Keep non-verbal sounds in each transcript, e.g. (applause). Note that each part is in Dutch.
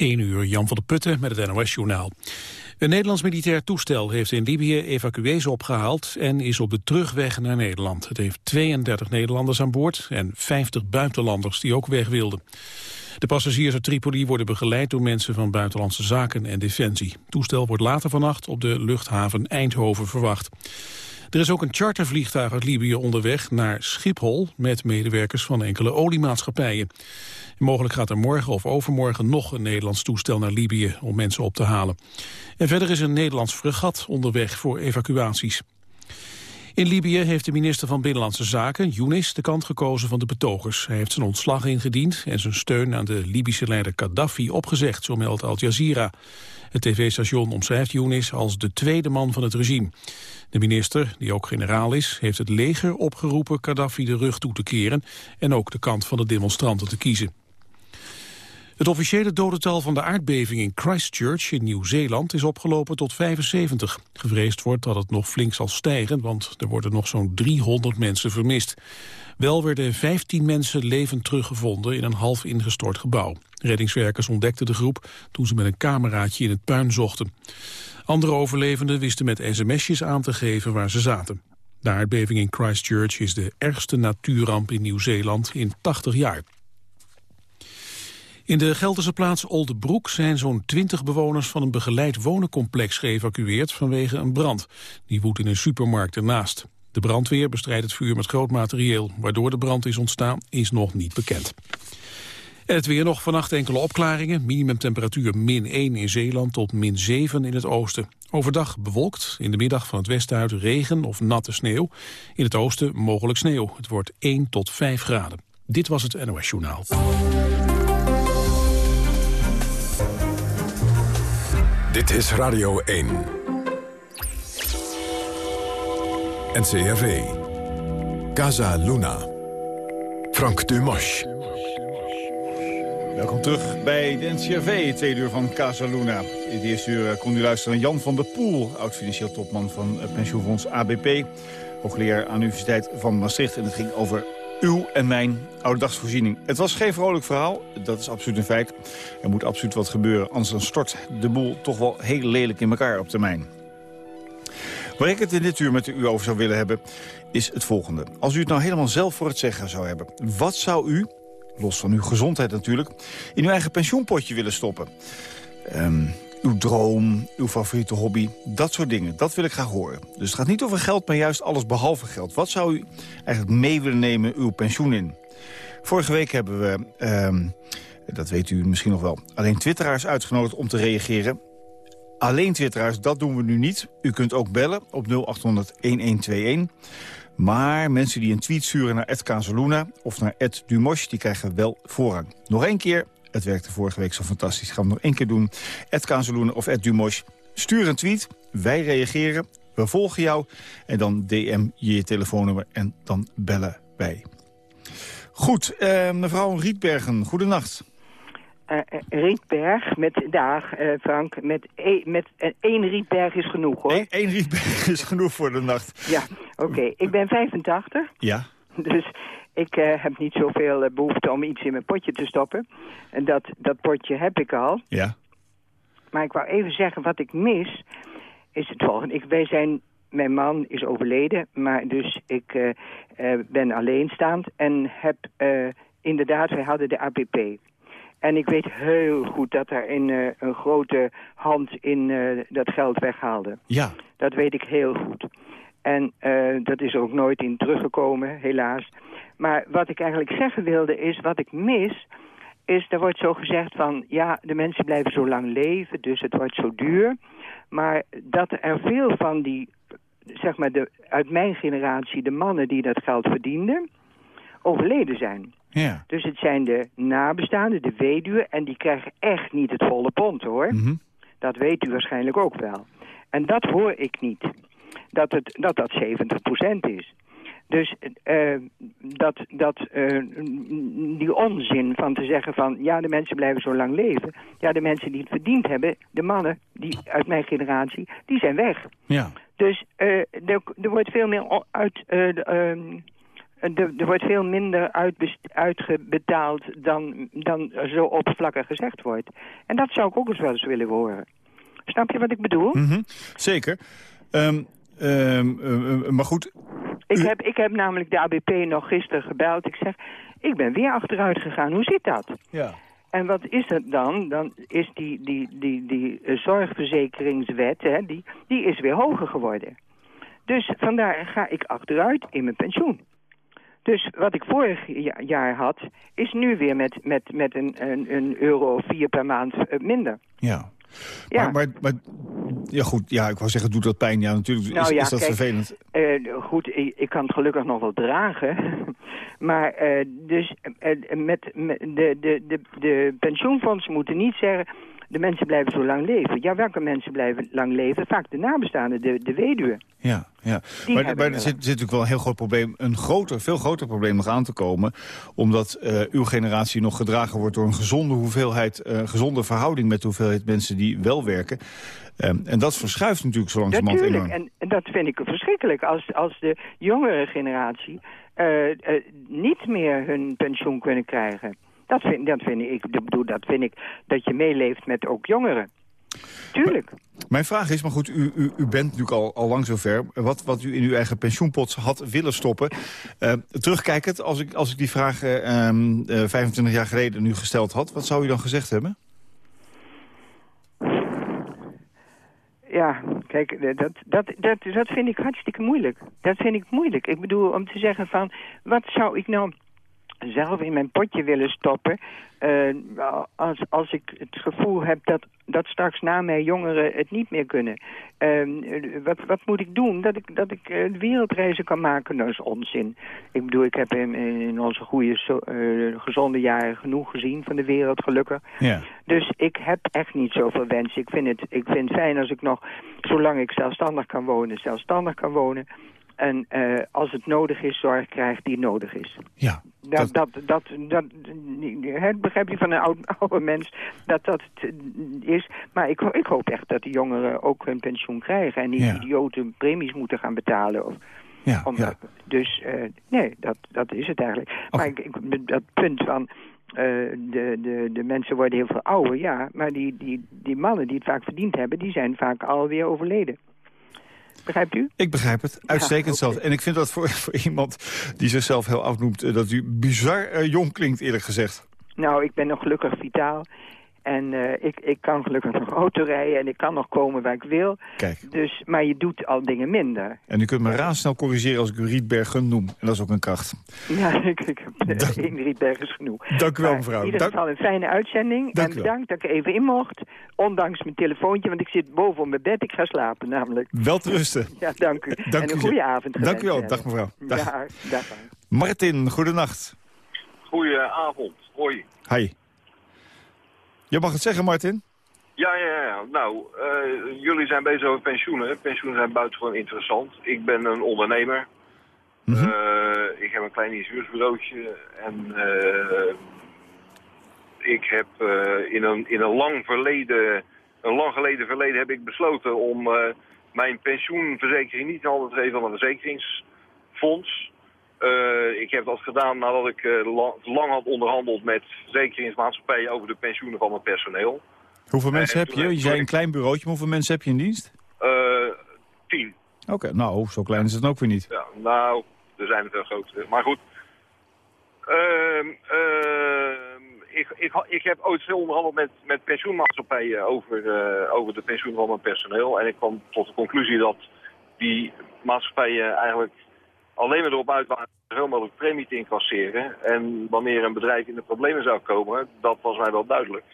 1 uur, Jan van der Putten met het NOS-journaal. Een Nederlands militair toestel heeft in Libië evacuees opgehaald en is op de terugweg naar Nederland. Het heeft 32 Nederlanders aan boord en 50 buitenlanders die ook weg wilden. De passagiers uit Tripoli worden begeleid door mensen van Buitenlandse Zaken en Defensie. Het toestel wordt later vannacht op de luchthaven Eindhoven verwacht. Er is ook een chartervliegtuig uit Libië onderweg naar Schiphol... met medewerkers van enkele oliemaatschappijen. Mogelijk gaat er morgen of overmorgen nog een Nederlands toestel naar Libië... om mensen op te halen. En verder is een Nederlands fregat onderweg voor evacuaties. In Libië heeft de minister van Binnenlandse Zaken, Younis, de kant gekozen van de betogers. Hij heeft zijn ontslag ingediend en zijn steun aan de Libische leider Gaddafi opgezegd, zo meldt Al Jazeera. Het tv-station omschrijft Younis als de tweede man van het regime. De minister, die ook generaal is, heeft het leger opgeroepen Gaddafi de rug toe te keren en ook de kant van de demonstranten te kiezen. Het officiële dodental van de aardbeving in Christchurch in Nieuw-Zeeland is opgelopen tot 75. Gevreesd wordt dat het nog flink zal stijgen, want er worden nog zo'n 300 mensen vermist. Wel werden 15 mensen levend teruggevonden in een half ingestort gebouw. Reddingswerkers ontdekten de groep toen ze met een cameraatje in het puin zochten. Andere overlevenden wisten met sms'jes aan te geven waar ze zaten. De aardbeving in Christchurch is de ergste natuurramp in Nieuw-Zeeland in 80 jaar. In de Gelderse plaats Oldebroek zijn zo'n 20 bewoners van een begeleid wonencomplex geëvacueerd vanwege een brand. Die woedt in een supermarkt ernaast. De brandweer bestrijdt het vuur met groot materieel. Waardoor de brand is ontstaan is nog niet bekend. En het weer nog vannacht enkele opklaringen. Minimumtemperatuur min 1 in Zeeland tot min 7 in het oosten. Overdag bewolkt, in de middag van het westen uit regen of natte sneeuw. In het oosten mogelijk sneeuw. Het wordt 1 tot 5 graden. Dit was het NOS Journaal. Dit is Radio 1. NCRV. Casa Luna. Frank Dumas. Welkom terug bij de NCRV, tweede uur van Casa Luna. In het eerste uur eh, kon u luisteren naar Jan van der Poel... oud-financieel topman van eh, pensioenfonds ABP... hoogleraar aan de Universiteit van Maastricht. En het ging over uw en mijn ouderdagsvoorziening. Het was geen vrolijk verhaal, dat is absoluut een feit. Er moet absoluut wat gebeuren, anders dan stort de boel toch wel heel lelijk in elkaar op termijn. Waar ik het in dit uur met u over zou willen hebben, is het volgende. Als u het nou helemaal zelf voor het zeggen zou hebben, wat zou u, los van uw gezondheid natuurlijk, in uw eigen pensioenpotje willen stoppen? Um, uw droom, uw favoriete hobby, dat soort dingen. Dat wil ik graag horen. Dus het gaat niet over geld, maar juist alles behalve geld. Wat zou u eigenlijk mee willen nemen uw pensioen in? Vorige week hebben we, ehm, dat weet u misschien nog wel... alleen twitteraars uitgenodigd om te reageren. Alleen twitteraars, dat doen we nu niet. U kunt ook bellen op 0800-1121. Maar mensen die een tweet sturen naar Ed Kazeluna of naar Ed Dumosh... die krijgen wel voorrang. Nog één keer, het werkte vorige week zo fantastisch. Gaan we nog één keer doen. Ed Kazeloen of Ed Dumosh. Stuur een tweet. Wij reageren. We volgen jou. En dan DM je je telefoonnummer. En dan bellen wij. Goed, eh, mevrouw Rietbergen. Goedenacht. Uh, Rietberg met dag, uh, Frank. Met, e met één Rietberg is genoeg, hoor. Eén Rietberg is genoeg voor de nacht. Ja, oké. Ik ben 85. Ja. (laughs) Dus ik uh, heb niet zoveel uh, behoefte om iets in mijn potje te stoppen. En dat, dat potje heb ik al. Ja. Maar ik wou even zeggen, wat ik mis, is het volgende. Ik, wij zijn, mijn man is overleden, maar dus ik uh, ben alleenstaand. En heb inderdaad, wij hadden de APP. En ik weet heel goed dat er in, een grote hand in dat geld weghaalde. Ja. Dat weet ik heel goed. En dat is ook nooit in teruggekomen, helaas. Maar wat ik eigenlijk zeggen wilde is, wat ik mis... is, er wordt zo gezegd van... ja, de mensen blijven zo lang leven, dus het wordt zo duur. Maar dat er veel van die, zeg maar, de, uit mijn generatie... de mannen die dat geld verdienden, overleden zijn. Ja. Dus het zijn de nabestaanden, de weduwen... en die krijgen echt niet het volle pond, hoor. Mhm. Dat weet u waarschijnlijk ook wel. En dat hoor ik niet. Dat het, dat, dat 70% is. Dus uh, dat, dat, uh, die onzin van te zeggen van... ja, de mensen blijven zo lang leven. Ja, de mensen die het verdiend hebben, de mannen die uit mijn generatie... die zijn weg. Ja. Dus uh, er, er wordt veel meer uit... Ehm, er, er wordt veel minder uitbetaald dan, dan zo oppervlakkig gezegd wordt. En dat zou ik ook eens wel eens willen horen. Snap je wat ik bedoel? Mhm, Zeker. Eh, eh, maar goed, Ik, heb, ik heb namelijk de ABP nog gisteren gebeld. Ik zeg, ik ben weer achteruit gegaan. Hoe zit dat? ja. En wat is dat dan? Dan is die, die, die, die eh, zorgverzekeringswet, hè, die, die is weer hoger geworden. Dus vandaar ga ik achteruit in mijn pensioen. Dus wat ik vorig ja- jaar had, is nu weer met, met, met een, een, een euro of vier per maand eh, minder. Ja. Ja. Maar, maar, maar, ja goed, ja, ik wou zeggen, doet dat pijn? Ja, natuurlijk is, Nou ja, is dat kijk, vervelend. Eh, goed, ik, ik kan het gelukkig nog wel dragen. (laughs) maar eh, dus eh, met, met de, de, de, de pensioenfondsen moeten niet zeggen... de mensen blijven zo lang leven. Ja, welke mensen blijven lang leven? Vaak de nabestaanden, de, de weduwe. Ja, ja. Die Maar, er zit, zit natuurlijk wel een heel groot probleem, een groter, veel groter probleem nog aan te komen. Omdat eh, uw generatie nog gedragen wordt door een gezonde hoeveelheid, eh, gezonde verhouding met de hoeveelheid mensen die wel werken. Ehm, en dat verschuift natuurlijk zo langzamerhand Natuurlijk, enorm. en, en dat vind ik verschrikkelijk. Als, als de jongere generatie eh, eh, niet meer hun pensioen kunnen krijgen. Dat vind, dat vind ik, ik bedoel, dat vind ik dat je meeleeft met ook jongeren. Tuurlijk. Mijn vraag is, maar goed, u, u, u bent natuurlijk al, al lang zover. Wat, wat u in uw eigen pensioenpot had willen stoppen. Eh, terugkijkend, als ik, als ik die vraag eh, ehm, eh, 25 jaar geleden nu gesteld had... wat zou u dan gezegd hebben? Ja, kijk, dat, dat, dat, dat vind ik hartstikke moeilijk. Dat vind ik moeilijk. Ik bedoel, om te zeggen van, wat zou ik nou zelf in mijn potje willen stoppen... eh, als, als ik het gevoel heb dat, dat straks na mij jongeren het niet meer kunnen. Eh, wat, wat moet ik doen? Dat ik, dat ik eh, wereldreizen kan maken? Dat is onzin. Ik bedoel, ik heb in, in onze goede, zo- eh, gezonde jaren genoeg gezien van de wereld, gelukkig. Ja. Dus ik heb echt niet zoveel wensen. Ik vind, het, ik vind het fijn als ik nog, zolang ik zelfstandig kan wonen, zelfstandig kan wonen. En eh, als het nodig is, zorg krijgt die nodig is. Ja, Dat, dat, dat, dat, begrijp je van een oud, (laughs) oude mens dat dat het is. Maar ik, ik hoop echt dat de jongeren ook hun pensioen krijgen... en niet Ja. idiote premies moeten gaan betalen. Of, ja, om, ja. Dus eh, nee, dat, dat is het eigenlijk. Maar ik, ik, dat punt van eh, de, de, de mensen worden heel veel ouder, ja. Maar die, die, die mannen die het vaak verdiend hebben, die zijn vaak alweer overleden. Begrijpt u? Ik begrijp het. Uitstekend oké. zelfs. En ik vind dat voor, (laughs) voor iemand die zichzelf heel oud noemt... eh, dat u bizar eh, jong klinkt, eerlijk gezegd. Nou, ik ben nog gelukkig vitaal. En eh, ik, ik kan gelukkig nog auto rijden en ik kan nog komen waar ik wil. Kijk. Dus, maar je doet al dingen minder. En u kunt me razendsnel corrigeren als ik u Rietbergen noem. En dat is ook een kracht. Ja, (laughs) ik, ik heb Dank- (laughs) één Rietberg is genoeg. Dank u wel, Maar mevrouw. In ieder geval een fijne uitzending. Dank en bedankt dat ik er even in mocht. Ondanks mijn telefoontje, want ik zit boven op mijn bed. Ik ga slapen namelijk. Wel te rusten. (laughs) Ja, dank u. Dank en een u. goede avond. Dank u wel. Dag mevrouw. Dag. Ja, dag. Martin, goedenacht. Goedenavond. Hoi. Hi. Je mag het zeggen, Martin. Ja, ja, ja. Nou, eh, jullie zijn bezig over pensioenen. Pensioenen zijn buitengewoon interessant. Ik ben een ondernemer. Mhm. Eh, ik heb een klein insuursbureautje. En eh, ik heb in, een, in een lang verleden, een lang geleden verleden heb ik besloten om mijn pensioenverzekering niet in handen te geven aan een verzekeringsfonds. Eh, ik heb dat gedaan nadat ik eh, la- lang had onderhandeld met verzekeringsmaatschappijen over de pensioenen van mijn personeel. Hoeveel mensen Eh, heb je? Je zei een klein bureautje, maar hoeveel mensen heb je in dienst? Tien. Oké, nou, zo klein is het dan ook weer niet. Ja, nou, er zijn het wel grotere. Maar goed. Ehm, ehm, ik, ik, ik heb ooit veel onderhandeld met, met pensioenmaatschappijen over, over de pensioen van mijn personeel. En ik kwam tot de conclusie dat die maatschappijen eigenlijk alleen maar erop uit waren zoveel mogelijk premie te incasseren. En wanneer een bedrijf in de problemen zou komen, dat was mij wel duidelijk.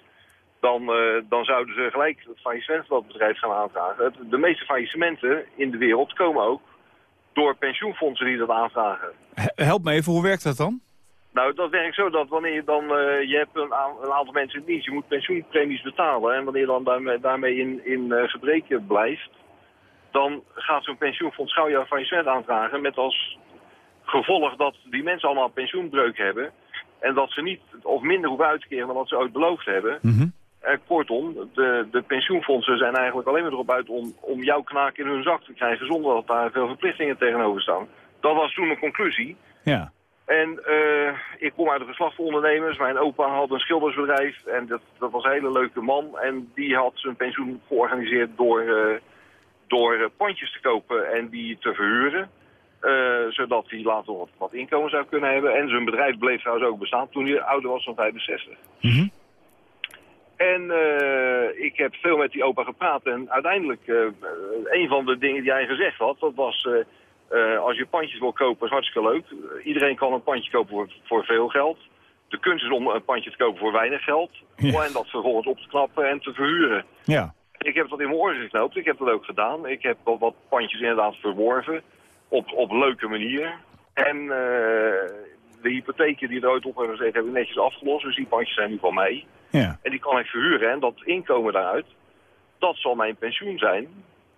Dan, eh, dan zouden ze gelijk het faillissement van het bedrijf gaan aanvragen. Het- De meeste faillissementen in de wereld komen ook door pensioenfondsen die dat aanvragen. He- Help me even, hoe werkt dat dan? Nou, dat werkt zo dat wanneer je dan, eh, je hebt een aantal mensen in dienst, je moet pensioenpremies betalen. En wanneer je dan daarmee, daarmee in, in eh, gebreken blijft, dan gaat zo'n pensioenfonds gauw jouw faillissement aanvragen. Met als gevolg dat die mensen allemaal pensioenbreuk hebben. En dat ze niet of minder hoeven uit te keren dan wat ze ooit beloofd hebben. Mhm. Eh, kortom, de, de pensioenfondsen zijn eigenlijk alleen maar erop uit om, om jouw knaak in hun zak te krijgen zonder dat daar veel verplichtingen tegenover staan. Dat was toen een conclusie. Ja. En uh, ik kom uit een geslacht ondernemers. Mijn opa had een schildersbedrijf en dat, dat was een hele leuke man. En die had zijn pensioen georganiseerd door, uh, door pandjes te kopen en die te verhuren. Uh, zodat hij later wat, wat, inkomen zou kunnen hebben. En zijn bedrijf bleef trouwens ook bestaan toen hij ouder was dan 65. Mm -hmm. En uh, ik heb veel met die opa gepraat. En uiteindelijk, uh, een van de dingen die hij gezegd had, dat was... Als je pandjes wil kopen, is hartstikke leuk. iedereen kan een pandje kopen voor, voor veel geld. De kunst is om een pandje te kopen voor weinig geld. Ja. En dat vervolgens op te knappen en te verhuren. Ja. Ik heb dat in mijn oren geknoopt. Ik heb dat ook gedaan. Ik heb wat, wat pandjes inderdaad verworven. Op, op leuke manier. En uh, de hypotheken die er ooit op hebben gezeten, heb ik netjes afgelost. Dus die pandjes zijn nu van mij. Ja. En die kan ik verhuren. En dat inkomen daaruit, dat zal mijn pensioen zijn.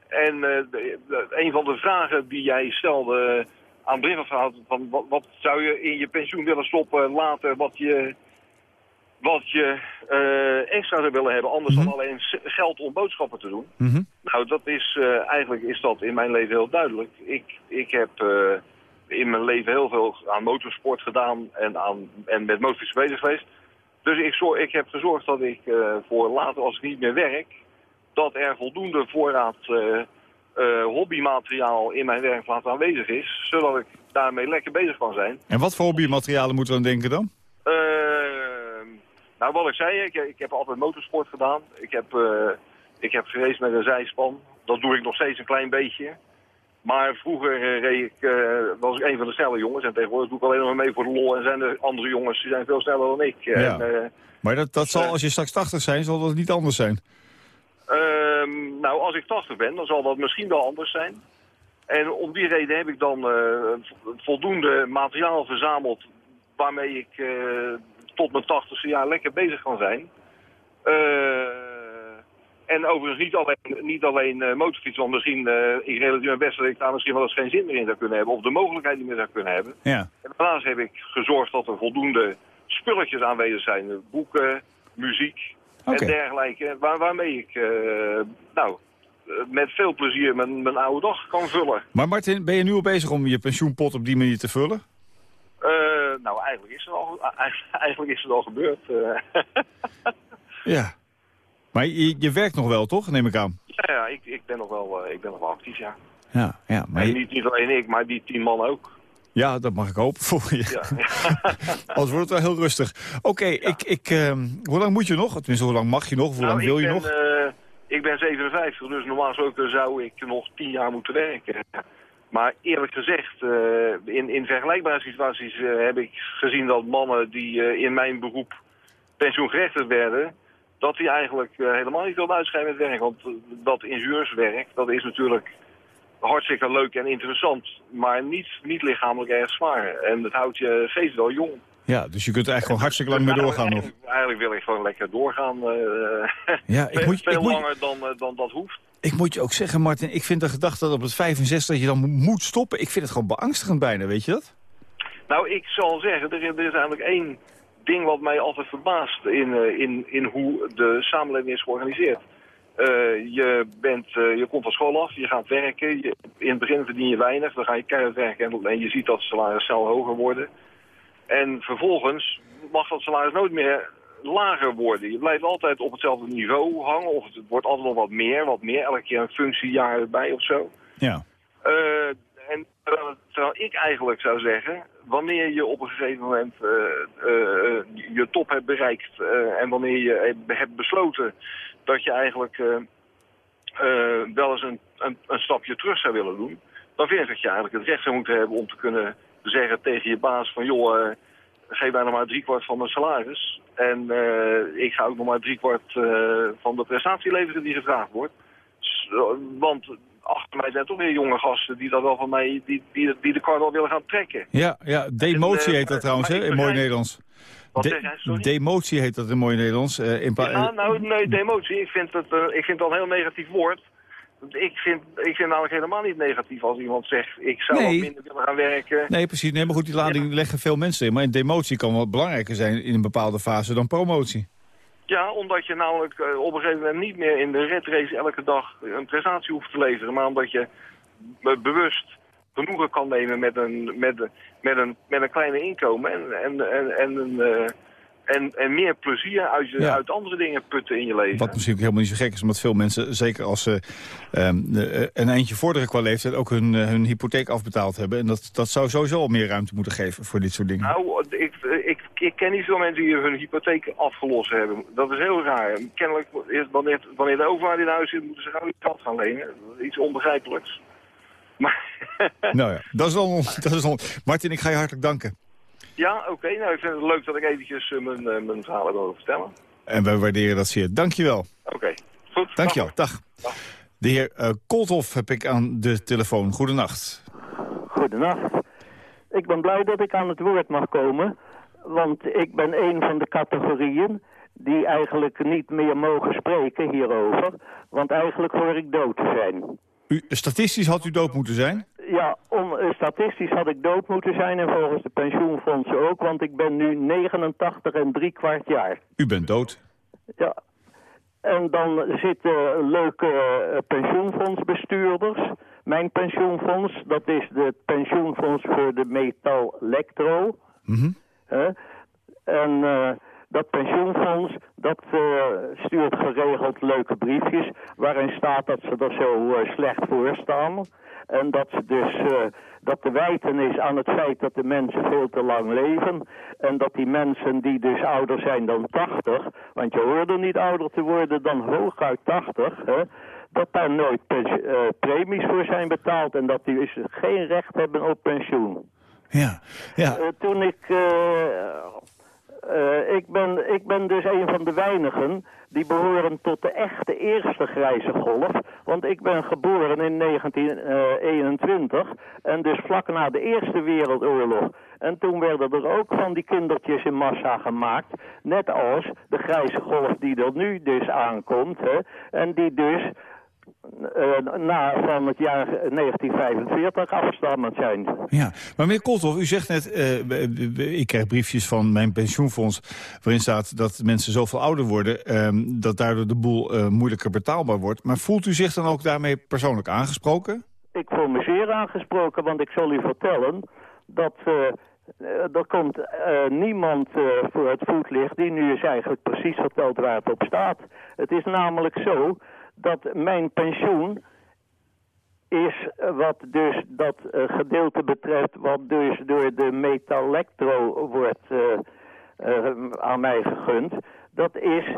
En uh, de, de, een van de vragen die jij stelde aan het begin van wat, wat, zou je in je pensioen willen stoppen later, wat je, wat je uh, extra zou willen hebben, anders mm -hmm. dan alleen geld om boodschappen te doen. Mm -hmm. Nou, dat is, uh, eigenlijk is dat in mijn leven heel duidelijk. Ik, ik heb in mijn leven heel veel aan motorsport gedaan en, aan, en met motorfietsen bezig geweest. Dus ik, zorg, ik heb gezorgd dat ik voor later, als ik niet meer werk, dat er voldoende voorraad hobbymateriaal in mijn werkplaats aanwezig is. Zodat ik daarmee lekker bezig kan zijn. En wat voor hobbymaterialen moeten we aan denken dan? Uh, nou, wat ik zei, ik, ik, heb altijd motorsport gedaan. Ik heb, ik heb geraced met een zijspan. Dat doe ik nog steeds een klein beetje. Maar vroeger reed ik, was ik een van de snelle jongens. En tegenwoordig doe ik alleen nog maar mee voor de lol. En zijn er andere jongens die zijn veel sneller dan ik. Ja. En, maar dat, dat zal, als je straks 80 zijn, zal dat niet anders zijn? Um, nou, als ik 80 ben, dan zal dat misschien wel anders zijn. En om die reden heb ik dan uh, voldoende materiaal verzameld... waarmee ik uh, tot mijn 80ste jaar lekker bezig kan zijn. Uh, en overigens niet alleen, niet alleen uh, motorfietsen, want misschien, uh, ik realiseer me best dat ik daar misschien wel eens geen zin meer in zou kunnen hebben. Of de mogelijkheid niet meer zou kunnen hebben. Ja. En daarnaast heb ik gezorgd dat er voldoende spulletjes aanwezig zijn. Boeken, muziek, okay. en dergelijke. Waar, waarmee ik nou, met veel plezier mijn, mijn oude dag kan vullen. Maar Martin, ben je nu al bezig om je pensioenpot op die manier te vullen? Uh, nou, eigenlijk is, het al, (laughs) eigenlijk is het al gebeurd. Uh. (laughs) ja. Maar je, je, werkt nog wel, toch? Neem ik aan. Ja, ja ik, ik, ben nog wel, ik ben nog wel actief, ja. Ja, ja. Maar je... niet, niet alleen ik, maar die tien man ook. Ja, dat mag ik hopen voor je. Ja. (laughs) Anders wordt het wel heel rustig. Oké, okay, ja. ik, ik, uh, hoe lang moet je nog? Tenminste, hoe lang mag je nog? Hoe nou, lang wil je ben, nog? Uh, ik ben 57, dus normaal gesproken zou ik nog 10 jaar moeten werken. Maar eerlijk gezegd, uh, in, in vergelijkbare situaties heb ik gezien dat mannen die in mijn beroep pensioengerechtigd werden... dat die eigenlijk helemaal niet wilden uitschrijven met werk. Want dat ingenieurswerk, dat is natuurlijk hartstikke leuk en interessant, maar niet, niet lichamelijk erg zwaar. En dat houdt je steeds wel jong. Ja, dus je kunt er eigenlijk gewoon hartstikke lang mee doorgaan nog. Eigenlijk, wil ik gewoon lekker doorgaan. Uh, (laughs) ja, ik veel moet, veel ik moet, langer dan, uh, dan dat hoeft. Ik moet je ook zeggen, Martin, ik vind de gedachte dat op het 65 dat je dan moet stoppen, ik vind het gewoon beangstigend bijna, weet je dat? Nou, ik zal zeggen, er, er is eigenlijk één ding wat mij altijd verbaast in, uh, in, in hoe de samenleving is georganiseerd. Uh, je, bent, uh, je komt van school af, je gaat werken. Je, in het begin verdien je weinig, dan ga je keihard werken en, en je ziet dat het salaris snel hoger worden. En vervolgens mag dat salaris nooit meer lager worden. Je blijft altijd op hetzelfde niveau hangen of het wordt altijd nog wat meer, wat meer. Elke keer een functiejaar erbij of zo. Ja. Uh, en terwijl, terwijl, ik eigenlijk zou zeggen, wanneer je op een gegeven moment je top hebt bereikt en wanneer je hebt besloten dat je eigenlijk wel eens een, een, een, stapje terug zou willen doen... dan vind ik dat je eigenlijk het recht zou moeten hebben om te kunnen zeggen tegen je baas van... joh, uh, geef mij nog maar driekwart van mijn salaris. En ik ga ook nog maar driekwart van de prestatie leveren die gevraagd wordt. Want achter mij zijn toch weer jonge gasten die dat wel van mij, die, die, die de kar wel willen gaan trekken. Ja, ja demotie heet dat trouwens, hè, in mooi Nederlands. De, demotie heet dat in mooi Nederlands. In ja, nou, nee, demotie. Ik vind, het, ik vind dat een heel negatief woord. Ik vind, ik vind namelijk helemaal niet negatief als iemand zegt... ik zou nee. wat minder willen gaan werken. Nee, precies. Nee, maar goed, die lading ja. leggen veel mensen in. Maar een demotie kan wel belangrijker zijn in een bepaalde fase dan promotie. Ja, omdat je namelijk uh, op een gegeven moment niet meer in de red race elke dag een prestatie hoeft te leveren. Maar omdat je bewust genoegen kan nemen met een, met, een- met een, met een kleine inkomen en, en, en, en, een, eh, en, en meer plezier uit, je, Ja. uit andere dingen putten in je leven. Wat misschien ook helemaal niet zo gek is, omdat veel mensen, zeker als ze ehm, eh, een eindje vorderen qua leeftijd, ook hun, eh, hun hypotheek afbetaald hebben. En dat, dat zou sowieso al meer ruimte moeten geven voor dit soort dingen. Nou, ik, ik, ik ken niet veel mensen die hun hypotheek afgelost hebben. Dat is heel raar. Kennelijk, wanneer, wanneer de overheid in huis zit, moeten ze gauw iets geld gaan lenen. Iets onbegrijpelijks. Maar, Nou ja, dat is al, (laughs) dat is al. Martin, ik ga je hartelijk danken. Ja, oké. nou, ik vind het leuk dat ik eventjes eh, mijn, eh, mijn verhaal heb mogen vertellen. En wij waarderen dat zeer. Dankjewel. Oké, goed. Dankjewel. Dag. De heer Kolthoff heb ik aan de telefoon. Goedenacht. Goedenacht. Ik ben blij dat ik aan het woord mag komen, want ik ben een van de categorieën die eigenlijk niet meer mogen spreken hierover, want eigenlijk hoor ik dood te zijn. U, statistisch had u dood moeten zijn. Ja, om, eh, statistisch had ik dood moeten zijn en volgens de pensioenfondsen ook, want ik ben nu 89 en drie kwart jaar. U bent dood. Ja. En dan zitten leuke eh, pensioenfondsbestuurders. Mijn pensioenfonds, dat is het pensioenfonds voor de metal Electro. Mhm. Hè? En eh, dat pensioenfonds, dat eh, stuurt geregeld leuke briefjes... waarin staat dat ze er zo eh, slecht voor staan. En dat, ze dus, eh, dat de wijten is aan het feit dat de mensen veel te lang leven... en dat die mensen die dus ouder zijn dan 80... want je hoorde niet ouder te worden dan hooguit 80... Hè, dat daar nooit premies voor zijn betaald... en dat die dus geen recht hebben op pensioen. Ja. ja. Toen ik... eh, ik, ben, ik ben dus een van de weinigen die behoren tot de echte eerste grijze golf. Want ik ben geboren in 1921 en dus vlak na de Eerste Wereldoorlog. En toen werden er ook van die kindertjes in massa gemaakt. Net als de grijze golf die er nu dus aankomt. Hè, en die dus eh, na van het jaar 1945 afstammend zijn. Ja, maar meneer Kolthoff, u zegt net, eh, ik krijg briefjes van mijn pensioenfonds... waarin staat dat mensen zoveel ouder worden... ehm, dat daardoor de boel eh, moeilijker betaalbaar wordt. Maar voelt u zich dan ook daarmee persoonlijk aangesproken? Ik voel me zeer aangesproken, want ik zal u vertellen dat eh, eh, er komt eh, niemand eh, voor het voetlicht die nu eens eigenlijk precies vertelt waar het op staat. Het is namelijk zo dat mijn pensioen is wat dus dat eh, gedeelte betreft wat dus door de Metalectro wordt eh, eh, aan mij gegund, dat is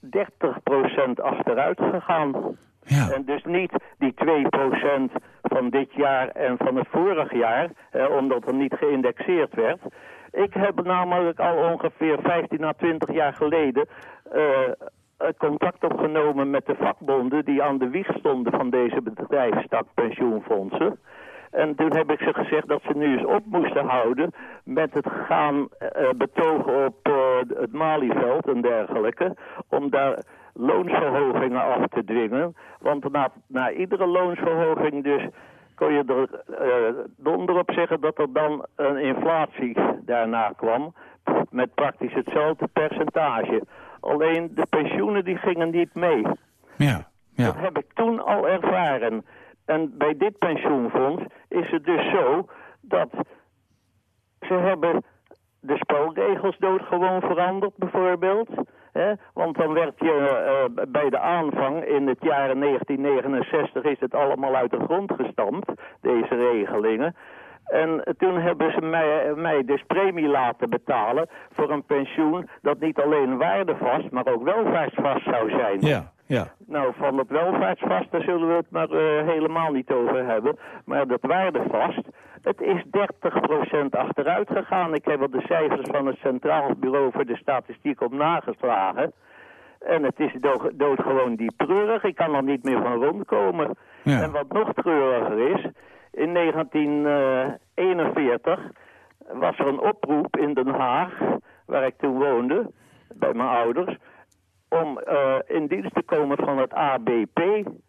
30% achteruit gegaan. Ja. En dus niet die 2% van dit jaar en van het vorig jaar, eh, omdat er niet geïndexeerd werd. Ik heb namelijk al ongeveer 15 à 20 jaar geleden contact opgenomen met de vakbonden die aan de wieg stonden van deze bedrijfstak pensioenfondsen. En toen heb ik ze gezegd dat ze nu eens op moesten houden met het gaan eh, betogen op eh, het Malieveld en dergelijke. Om daar loonsverhogingen af te dwingen. Want na, na iedere loonsverhoging dus kon je er eh, donder op zeggen dat er dan een inflatie daarna kwam. Met praktisch hetzelfde percentage. Alleen de pensioenen die gingen niet mee. Ja, Dat heb ik toen al ervaren. En bij dit pensioenfonds is het dus zo dat ze hebben de spelregels doodgewoon veranderd bijvoorbeeld. Hè? Want dan werd je eh, bij de aanvang in het jaar 1969 is het allemaal uit de grond gestampt, deze regelingen. En toen hebben ze mij, mij dus premie laten betalen voor een pensioen dat niet alleen waardevast, maar ook welvaartsvast zou zijn. Ja, ja. Nou, van het welvaartsvast, daar zullen we het maar eh, helemaal niet over hebben. Maar dat waardevast, het is 30% achteruit gegaan. Ik heb er de cijfers van het Centraal Bureau voor de Statistiek op nageslagen. En het is do- doodgewoon diep treurig. Ik kan er niet meer van rondkomen. Ja. En wat nog treuriger is, in 1941 was er een oproep in Den Haag, waar ik toen woonde, bij mijn ouders, om eh, in dienst te komen van het ABP,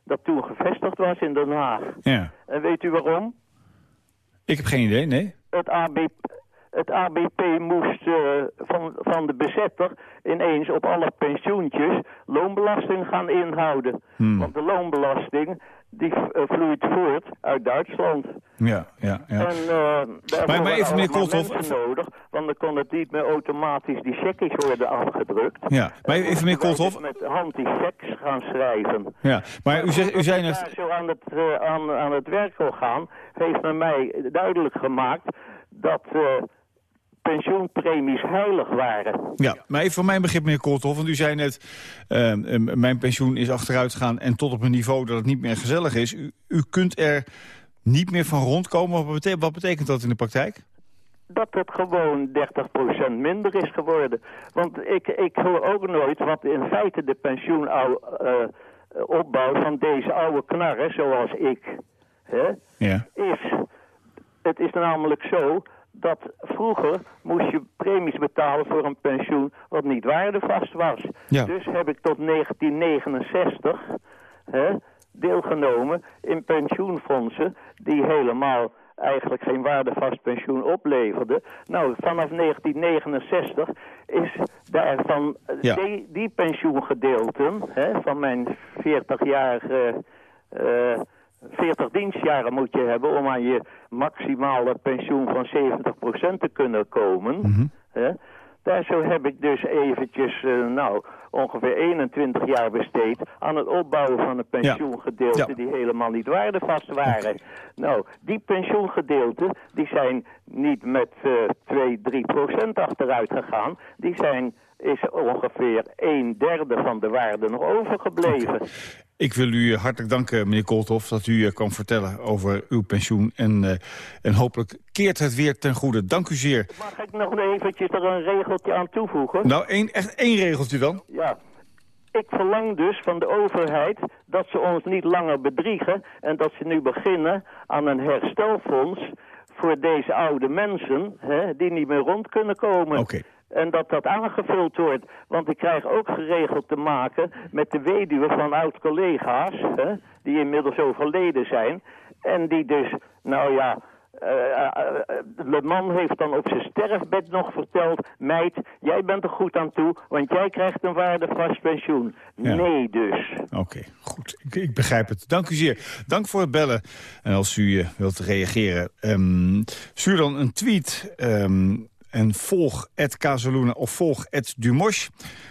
dat toen gevestigd was in Den Haag. ja. En weet u waarom? Ik heb geen idee, nee. Het ABP, het ABP moest eh, van, van de bezetter ineens op alle pensioentjes loonbelasting gaan inhouden. Hmm. Want de loonbelasting die uh, vloeit voort uit Duitsland. Ja, ja, ja. En uh, maar, maar even meneer Koolthof... nodig, want dan kon het niet meer automatisch die checkies worden afgedrukt. Ja, maar even meneer met hand die checks gaan schrijven. Ja, maar u, zegt, u zei net... zo aan het, uh, aan, aan het werk wil gaan, heeft men mij duidelijk gemaakt dat... Uh, pensioenpremies heilig waren. Ja, maar even voor mijn begrip, meneer Koolthof, want u zei net... Uh, mijn pensioen is achteruit gegaan en tot op een niveau dat het niet meer gezellig is. U, u kunt er niet meer van rondkomen. Wat betekent, wat betekent dat in de praktijk? dat het gewoon 30% minder is geworden. Want ik, ik hoor ook nooit wat in feite de pensioenopbouw uh, van deze oude knarren, zoals ik, hè, ja. is. Het is namelijk zo dat vroeger moest je premies betalen voor een pensioen wat niet waardevast was. Ja. Dus heb ik tot 1969 hè, deelgenomen in pensioenfondsen die helemaal eigenlijk geen waardevast pensioen opleverden. Nou, vanaf 1969 is daar van Ja. die, die pensioengedeelten hè, van mijn 40-jarige... eh 40 dienstjaren moet je hebben om aan je maximale pensioen van 70% te kunnen komen. Hè. Daar zo heb ik dus eventjes, eh, nou, ongeveer 21 jaar besteed aan het opbouwen van een pensioengedeelte Ja. die helemaal niet waardevast waren. Nou, die pensioengedeelten, die zijn niet met eh 2, 3 procent achteruit gegaan. Die zijn, is ongeveer een derde van de waarde nog overgebleven. Ik wil u hartelijk danken, meneer Koolthof, dat u eh, kwam vertellen over uw pensioen. En, eh, en hopelijk keert het weer ten goede. Dank u zeer. Mag ik nog eventjes er een regeltje aan toevoegen? Nou, één, echt één regeltje dan. Ja. Ik verlang dus van de overheid dat ze ons niet langer bedriegen... en dat ze nu beginnen aan een herstelfonds voor deze oude mensen... Hè, die niet meer rond kunnen komen. Oké. En dat dat aangevuld wordt. Want ik krijg ook geregeld te maken met de weduwe van oud-collega's... die inmiddels overleden zijn. En die dus, nou ja... eh, eh, eh, de man heeft dan op zijn sterfbed nog verteld... meid, jij bent er goed aan toe, want jij krijgt een waardevast pensioen. Ja. Nee dus. Oké, goed. Ik, ik begrijp het. Dank u zeer. Dank voor het bellen. En als u eh, wilt reageren, ehm, stuur dan een tweet... ehm, en volg Casaluna of volg Dumosh.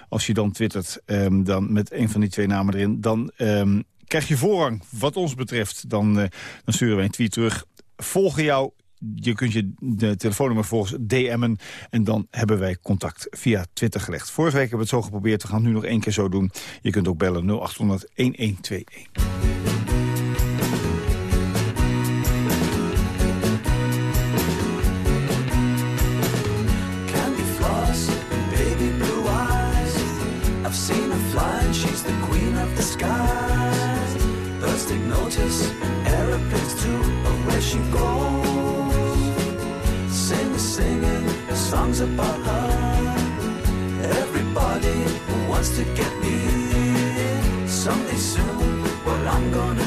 Als je dan twittert ehm, dan met een van die twee namen erin... dan ehm, krijg je voorrang. Wat ons betreft, dan, eh, dan sturen wij een tweet terug. Volgen jou. Je kunt je de telefoonnummer volgens DM'en. En dan hebben wij contact via Twitter gelegd. Vorige week hebben we het zo geprobeerd. We gaan het nu nog één keer zo doen. Je kunt ook bellen 0800 1121. About her. Everybody wants to get me Someday soon, well, I'm gonna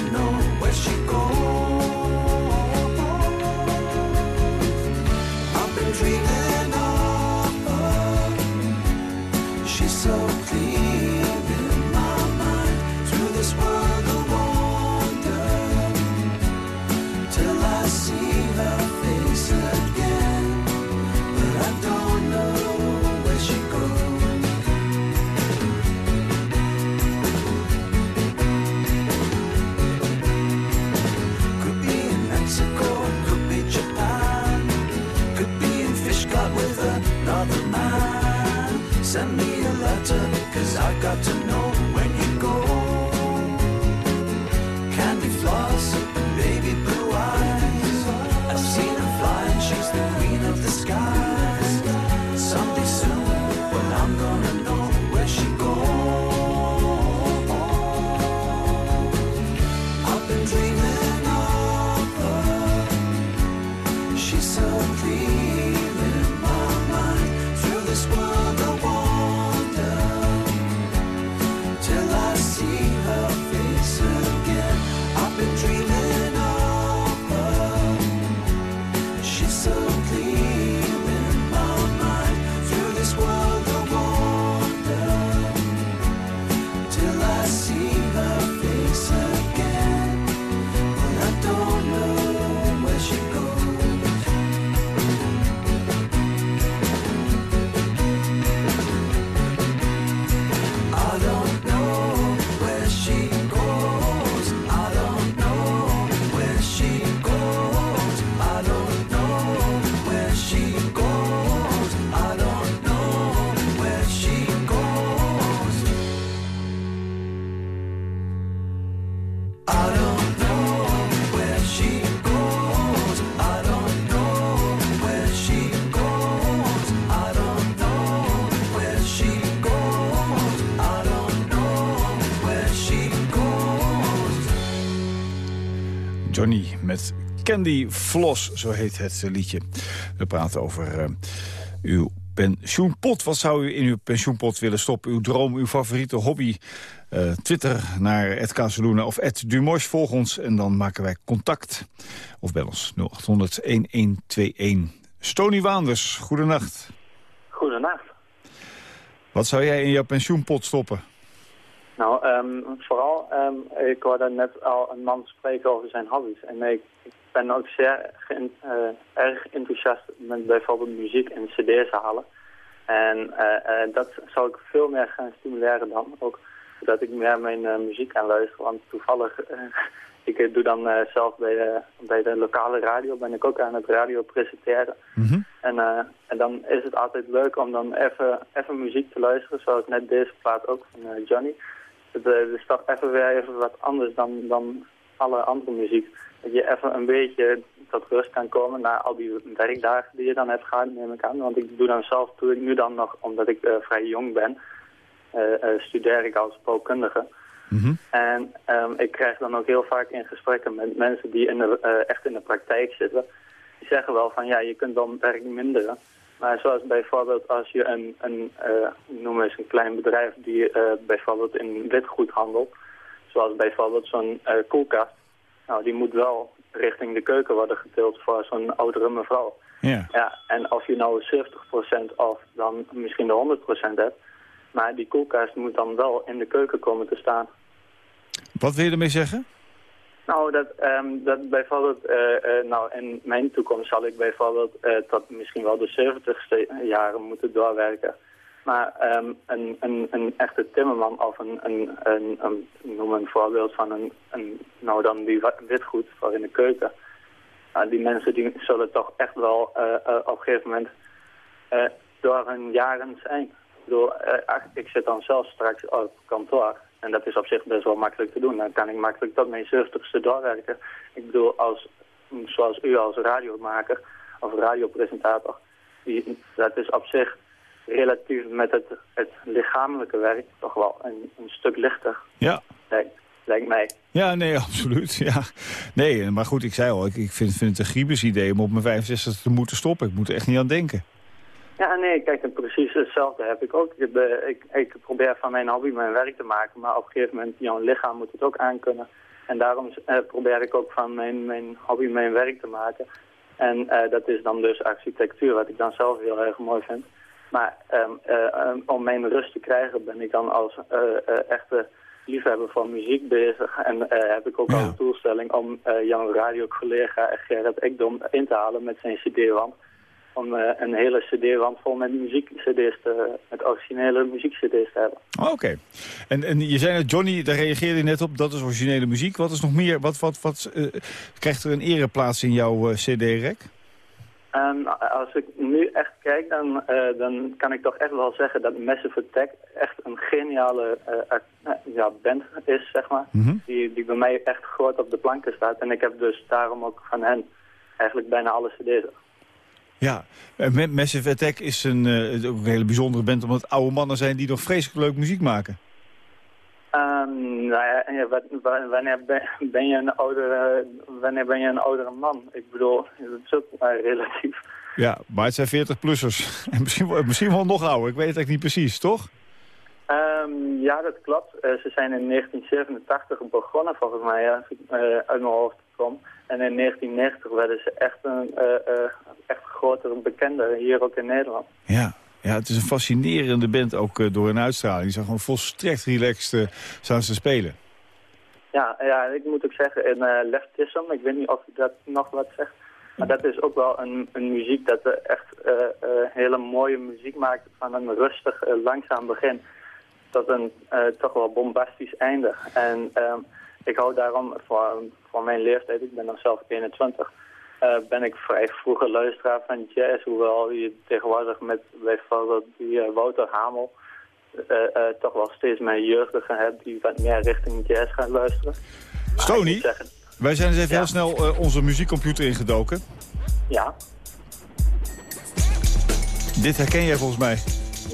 Send me a letter, cause I've got to know when you go. Candy floss baby blue eyes. I've seen her fly, and she's the queen of the skies. Someday soon, well, I'm gonna know where she goes. I've been dreaming of her. She's so clear met Candy Floss, zo heet het eh, liedje. We praten over eh, uw pensioenpot. Wat zou u in uw pensioenpot willen stoppen? Uw droom, uw favoriete hobby? Eh, Twitter naar Ed Kazeluna of Ed Dumosh. Volg ons en dan maken wij contact. Of bel ons 0800-1121. Stony Waanders, goedenacht. Goedenacht. Wat zou jij in jouw pensioenpot stoppen? Nou, ehm, vooral, ehm, ik hoorde net al een man spreken over zijn hobby's. En ik, ik ben ook zeer eh, erg enthousiast met bijvoorbeeld muziek en cd's halen. En eh, eh, dat zou ik veel meer gaan stimuleren dan. Ook dat ik meer mijn muziek aan luister. Want toevallig, (laughs) ik doe dan zelf bij de, bij de lokale radio, ben ik ook aan het radio presenteren. En, eh, en dan is het altijd leuk om dan even, even muziek te luisteren, zoals net deze plaat ook van Johnny. Het eh, is toch even weer even wat anders dan, dan alle andere muziek. Dat je even een beetje tot rust kan komen na al die werkdagen die je dan hebt gehad, neem ik aan. Want ik doe dan zelf, doe ik nu dan nog, omdat ik eh, vrij jong ben, eh, studeer ik als bouwkundige. En ehm, ik krijg dan ook heel vaak in gesprekken met mensen die in de, echt in de praktijk zitten. Die zeggen wel van ja, je kunt dan werk minderen. Maar zoals bijvoorbeeld als je een, een eh, noem eens een klein bedrijf die eh, bijvoorbeeld in witgoed handelt. Zoals bijvoorbeeld zo'n eh, koelkast. Nou, die moet wel richting de keuken worden getild voor zo'n oudere mevrouw. Ja. Ja, en of je nou 70% of dan misschien de 100% hebt. Maar die koelkast moet dan wel in de keuken komen te staan. Wat wil je ermee zeggen? Nou, dat, ehm, dat bijvoorbeeld, eh, eh, nou, in mijn toekomst zal ik bijvoorbeeld eh, tot misschien wel de 70ste jaren moeten doorwerken. Maar ehm, een, een, een echte timmerman of een, een, een, een noem een voorbeeld van een, nou dan die witgoed voor in de keuken. Nou, die mensen die zullen toch echt wel op een gegeven moment door hun jaren zijn. Ik ik zit dan zelf straks op kantoor. En dat is op zich best wel makkelijk te doen. Dan kan ik makkelijk tot mijn 70ste doorwerken. Ik bedoel, als, zoals u als radiomaker of radiopresentator, die, dat is op zich relatief met het, het lichamelijke werk toch wel een, een stuk lichter, Ja. lijkt, lijkt mij. Ja, nee, (laughs) absoluut. Ja. Nee, maar goed, ik zei al, ik, ik vind, vind het een griebus idee om op mijn 65 te moeten stoppen. Ik moet er echt niet aan denken. Ja, nee, kijk, precies hetzelfde heb ik ook. Ik, eh, ik, ik probeer van mijn hobby mijn werk te maken, maar op een gegeven moment, jouw lichaam moet het ook aankunnen. En daarom eh, probeer ik ook van mijn, mijn hobby mijn werk te maken. En eh, dat is dan dus architectuur, wat ik dan zelf heel erg mooi vind. Maar ehm, eh, ehm, om mijn rust te krijgen ben ik dan als echte liefhebber van muziek bezig. En heb ik ook al een doelstelling om jouw radiocollega Gerrit Ekdom in te halen met zijn cd-wand om eh, een hele cd-wand vol met muziek-cd's te, met originele muziek-cd's te hebben. Oh, Oké. En, en je zei net, Johnny, daar reageerde je net op, dat is originele muziek. Wat is nog meer, wat, wat, wat eh, krijgt er een ereplaats in jouw eh, cd-rek? En als ik nu echt kijk, dan, dan kan ik toch echt wel zeggen dat Massive Attack echt een geniale ja, band is, zeg maar. die, die bij mij echt groot op de planken staat. En ik heb dus daarom ook van hen eigenlijk bijna alle cd's. Ja, eh, Ma- Massive Attack is een, eh, ook een hele bijzondere band... omdat het oude mannen zijn die nog vreselijk leuk muziek maken. Ehm, nou ja, wanneer ben, je een oudere, wanneer ben je een oudere man? Ik bedoel, dat is ook maar relatief. Ja, maar het zijn 40-plussers. (laughs) En misschien, wel- misschien wel nog ouder, ik weet het eigenlijk niet precies, toch? Ehm, ja, dat klopt. Eh, ze zijn in 1987 begonnen, volgens mij, als ik eh, uit mijn hoofd kom. En in 1990 werden ze echt een eh, eh, echt grotere bekende hier ook in Nederland. Ja. Ja, het is een fascinerende band ook eh, door hun uitstraling. Die zijn gewoon volstrekt relaxed uh, staan ze spelen. Ja, ja, ik moet ook zeggen, in uh, Leftism, ik weet niet of dat nog wat zegt. Maar dat is ook wel een, een muziek dat uh, echt uh, hele mooie muziek maakt. Van een rustig, langzaam begin tot een toch wel bombastisch einde. En um, ik hou daarom voor, voor mijn leeftijd, ik ben dan zelf 21... Uh, ben ik vrij vroege luisteraar van jazz, hoewel je tegenwoordig met bijvoorbeeld die uh, Wouter Hamel uh, toch wel steeds meer jeugdigen hebt die wat meer richting jazz gaan luisteren. Stony, wij zijn eens even ja. heel snel onze muziekcomputer ingedoken. Ja. Dit herken jij volgens mij.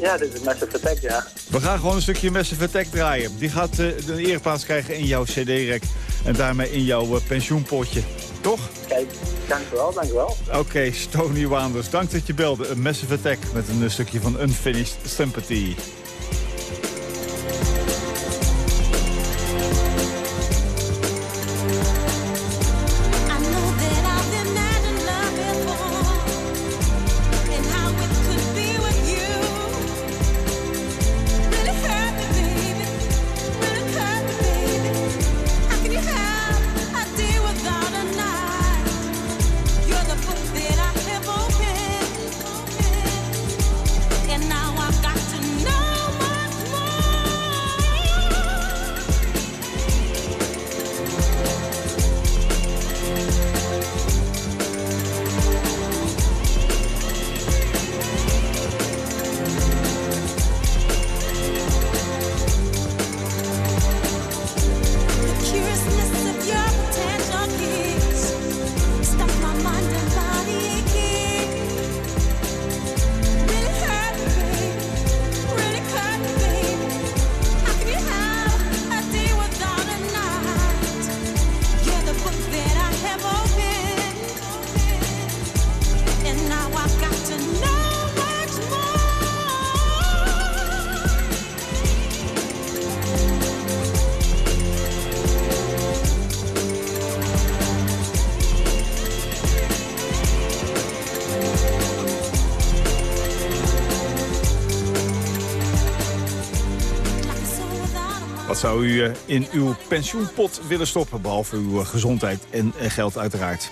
Ja, dit is Massive Attack, ja. We gaan gewoon een stukje Massive Attack draaien. Die gaat de ereplaats krijgen in jouw cd-rek. En daarmee in jouw eh, pensioenpotje. Toch? Kijk, dankjewel, dankjewel. Oké, Stony Wanders, dank dat je belde. Een Massive Attack met een eh, stukje van Unfinished Sympathy. Zou u eh, in uw pensioenpot willen stoppen? Behalve uw eh, gezondheid en eh, geld uiteraard.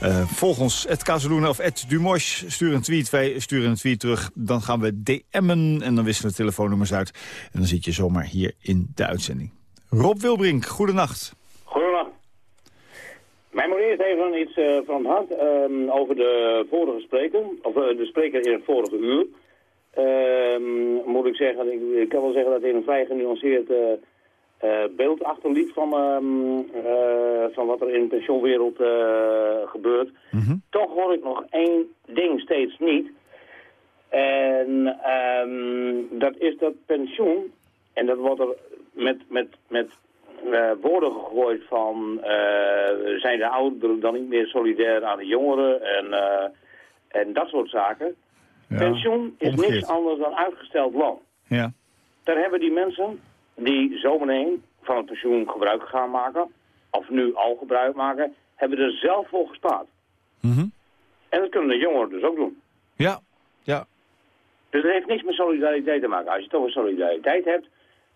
Eh, volg ons, Ed of Ed Dumosh. Stuur een tweet, wij sturen een tweet terug. Dan gaan we DM'en en dan wisselen we telefoonnummers uit. En dan zit je zomaar hier in de uitzending. Rob Wilbrink, goedenacht. Goedendag. Mij moet eerst even iets van het hart ehm, over de vorige spreker, of de spreker in het vorige uur. Ehm, moet ik zeggen, ik, ik kan wel zeggen dat hij een vrij genuanceerd beeld achterliet van, ehm, eh, van wat er in de pensioenwereld eh, gebeurt. Toch hoor ik nog één ding steeds niet. En ehm, dat is dat pensioen, en dat wordt er met, met, met eh, woorden gegooid van eh, zijn de ouderen dan niet meer solidair aan de jongeren en, eh, en dat soort zaken. Pensioen is omgekeerd. niks anders dan uitgesteld loon. Ja. Daar hebben die mensen die zo meteen van het pensioen gebruik gaan maken, of nu al gebruik maken, hebben er zelf voor gespaard. Mhm. En dat kunnen de jongeren dus ook doen. Ja, ja. Dus het heeft niks met solidariteit te maken. Als je toch een solidariteit hebt,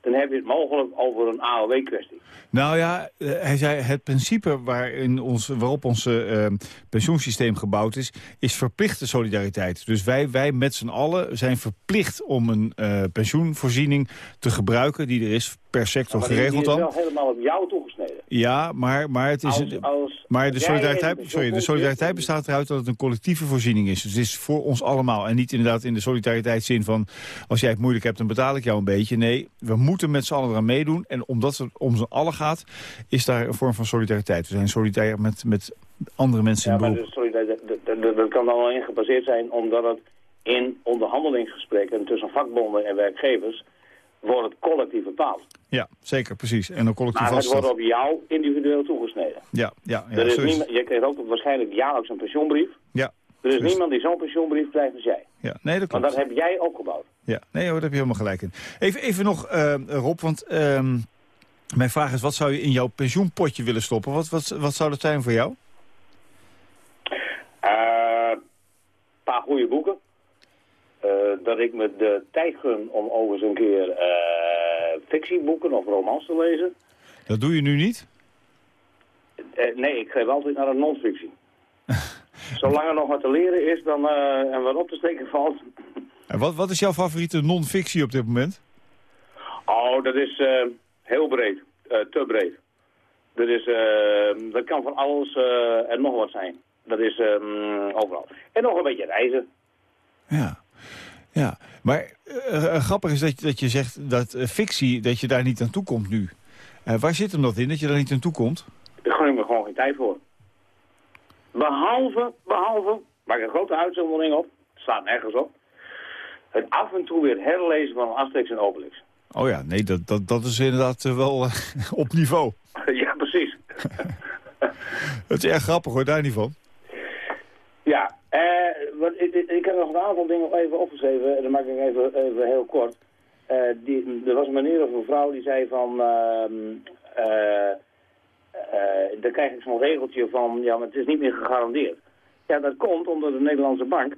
dan heb je het mogelijk over een AOW-kwestie. Nou ja, eh, hij zei het principe waarin ons, waarop ons eh, pensioensysteem gebouwd is, is verplichte solidariteit. Dus wij, wij met z'n allen zijn verplicht om een eh, pensioenvoorziening te gebruiken die er is per sector Maar die- geregeld die is dan. wel helemaal op jou toegesneden. Ja, maar, maar, het is, Als- als- maar de solidariteit, sorry, de solidariteit bestaat eruit dat het een collectieve voorziening is. Dus het is voor ons allemaal. En niet inderdaad in de solidariteitszin van... als jij het moeilijk hebt, dan betaal ik jou een beetje. Nee, we moeten met z'n allen eraan meedoen. En omdat het om z'n allen gaat, is daar een vorm van solidariteit. We zijn solidair met, met andere mensen Ja, in maar beroep. de solidariteit, dat- dat- dat- dat kan dan alleen gebaseerd zijn omdat het in onderhandelingsgesprekken tussen vakbonden en werkgevers wordt het collectief bepaald. Ja, zeker, precies. En een collectief Maar het wordt vaststaat. op jou individueel toegesneden. Ja, ja, ja, er is niemand, je krijgt ook waarschijnlijk jaarlijks een pensioenbrief. Ja, Er is niemand die zo'n pensioenbrief krijgt als jij. ja. Nee, dat Want klopt. dat heb jij opgebouwd. Ja, nee hoor, daar heb je helemaal gelijk in. Even, even nog, eh, Rob, want ehm, mijn vraag is... wat zou je in jouw pensioenpotje willen stoppen? Wat, wat, wat zou dat zijn voor jou? Een paar goede boeken. Eh, dat ik me de tijd gun om over eens een keer eh, fictieboeken of romans te lezen. Dat doe je nu niet? Eh, nee, ik geef altijd naar een non-fictie. (laughs) Zolang er nog wat te leren is dan, en wat op te steken valt. En wat, wat is jouw favoriete non-fictie op dit moment? Oh, dat is heel breed. Te breed. Dat, is, dat kan van alles en nog wat zijn. Dat is ehm, overal. En nog een beetje reizen. Ja, ja. Maar eh, eh, grappig is dat je, dat je zegt dat eh, fictie, dat je daar niet aan toe komt nu. Waar zit hem dat in, dat je daar niet aan toe komt? Daar ik me gewoon geen tijd voor. Behalve, behalve, maak een grote uitzondering op. Staat nergens op. Het af en toe weer herlezen van Asterix en Obelix. Oh ja, nee, dat, dat, dat is inderdaad wel (laughs) op niveau. (laughs) ja, precies. (laughs) Het is erg grappig hoor, daar niet van. Ja, wat, ik, heb nog een aantal dingen even opgeschreven. En dan maak ik even, even heel kort. Eh, die, er was een meneer of een vrouw die zei van... ehm eh, eh, dan krijg ik zo'n regeltje van... Ja, maar het is niet meer gegarandeerd. Ja, dat komt omdat de Nederlandse bank...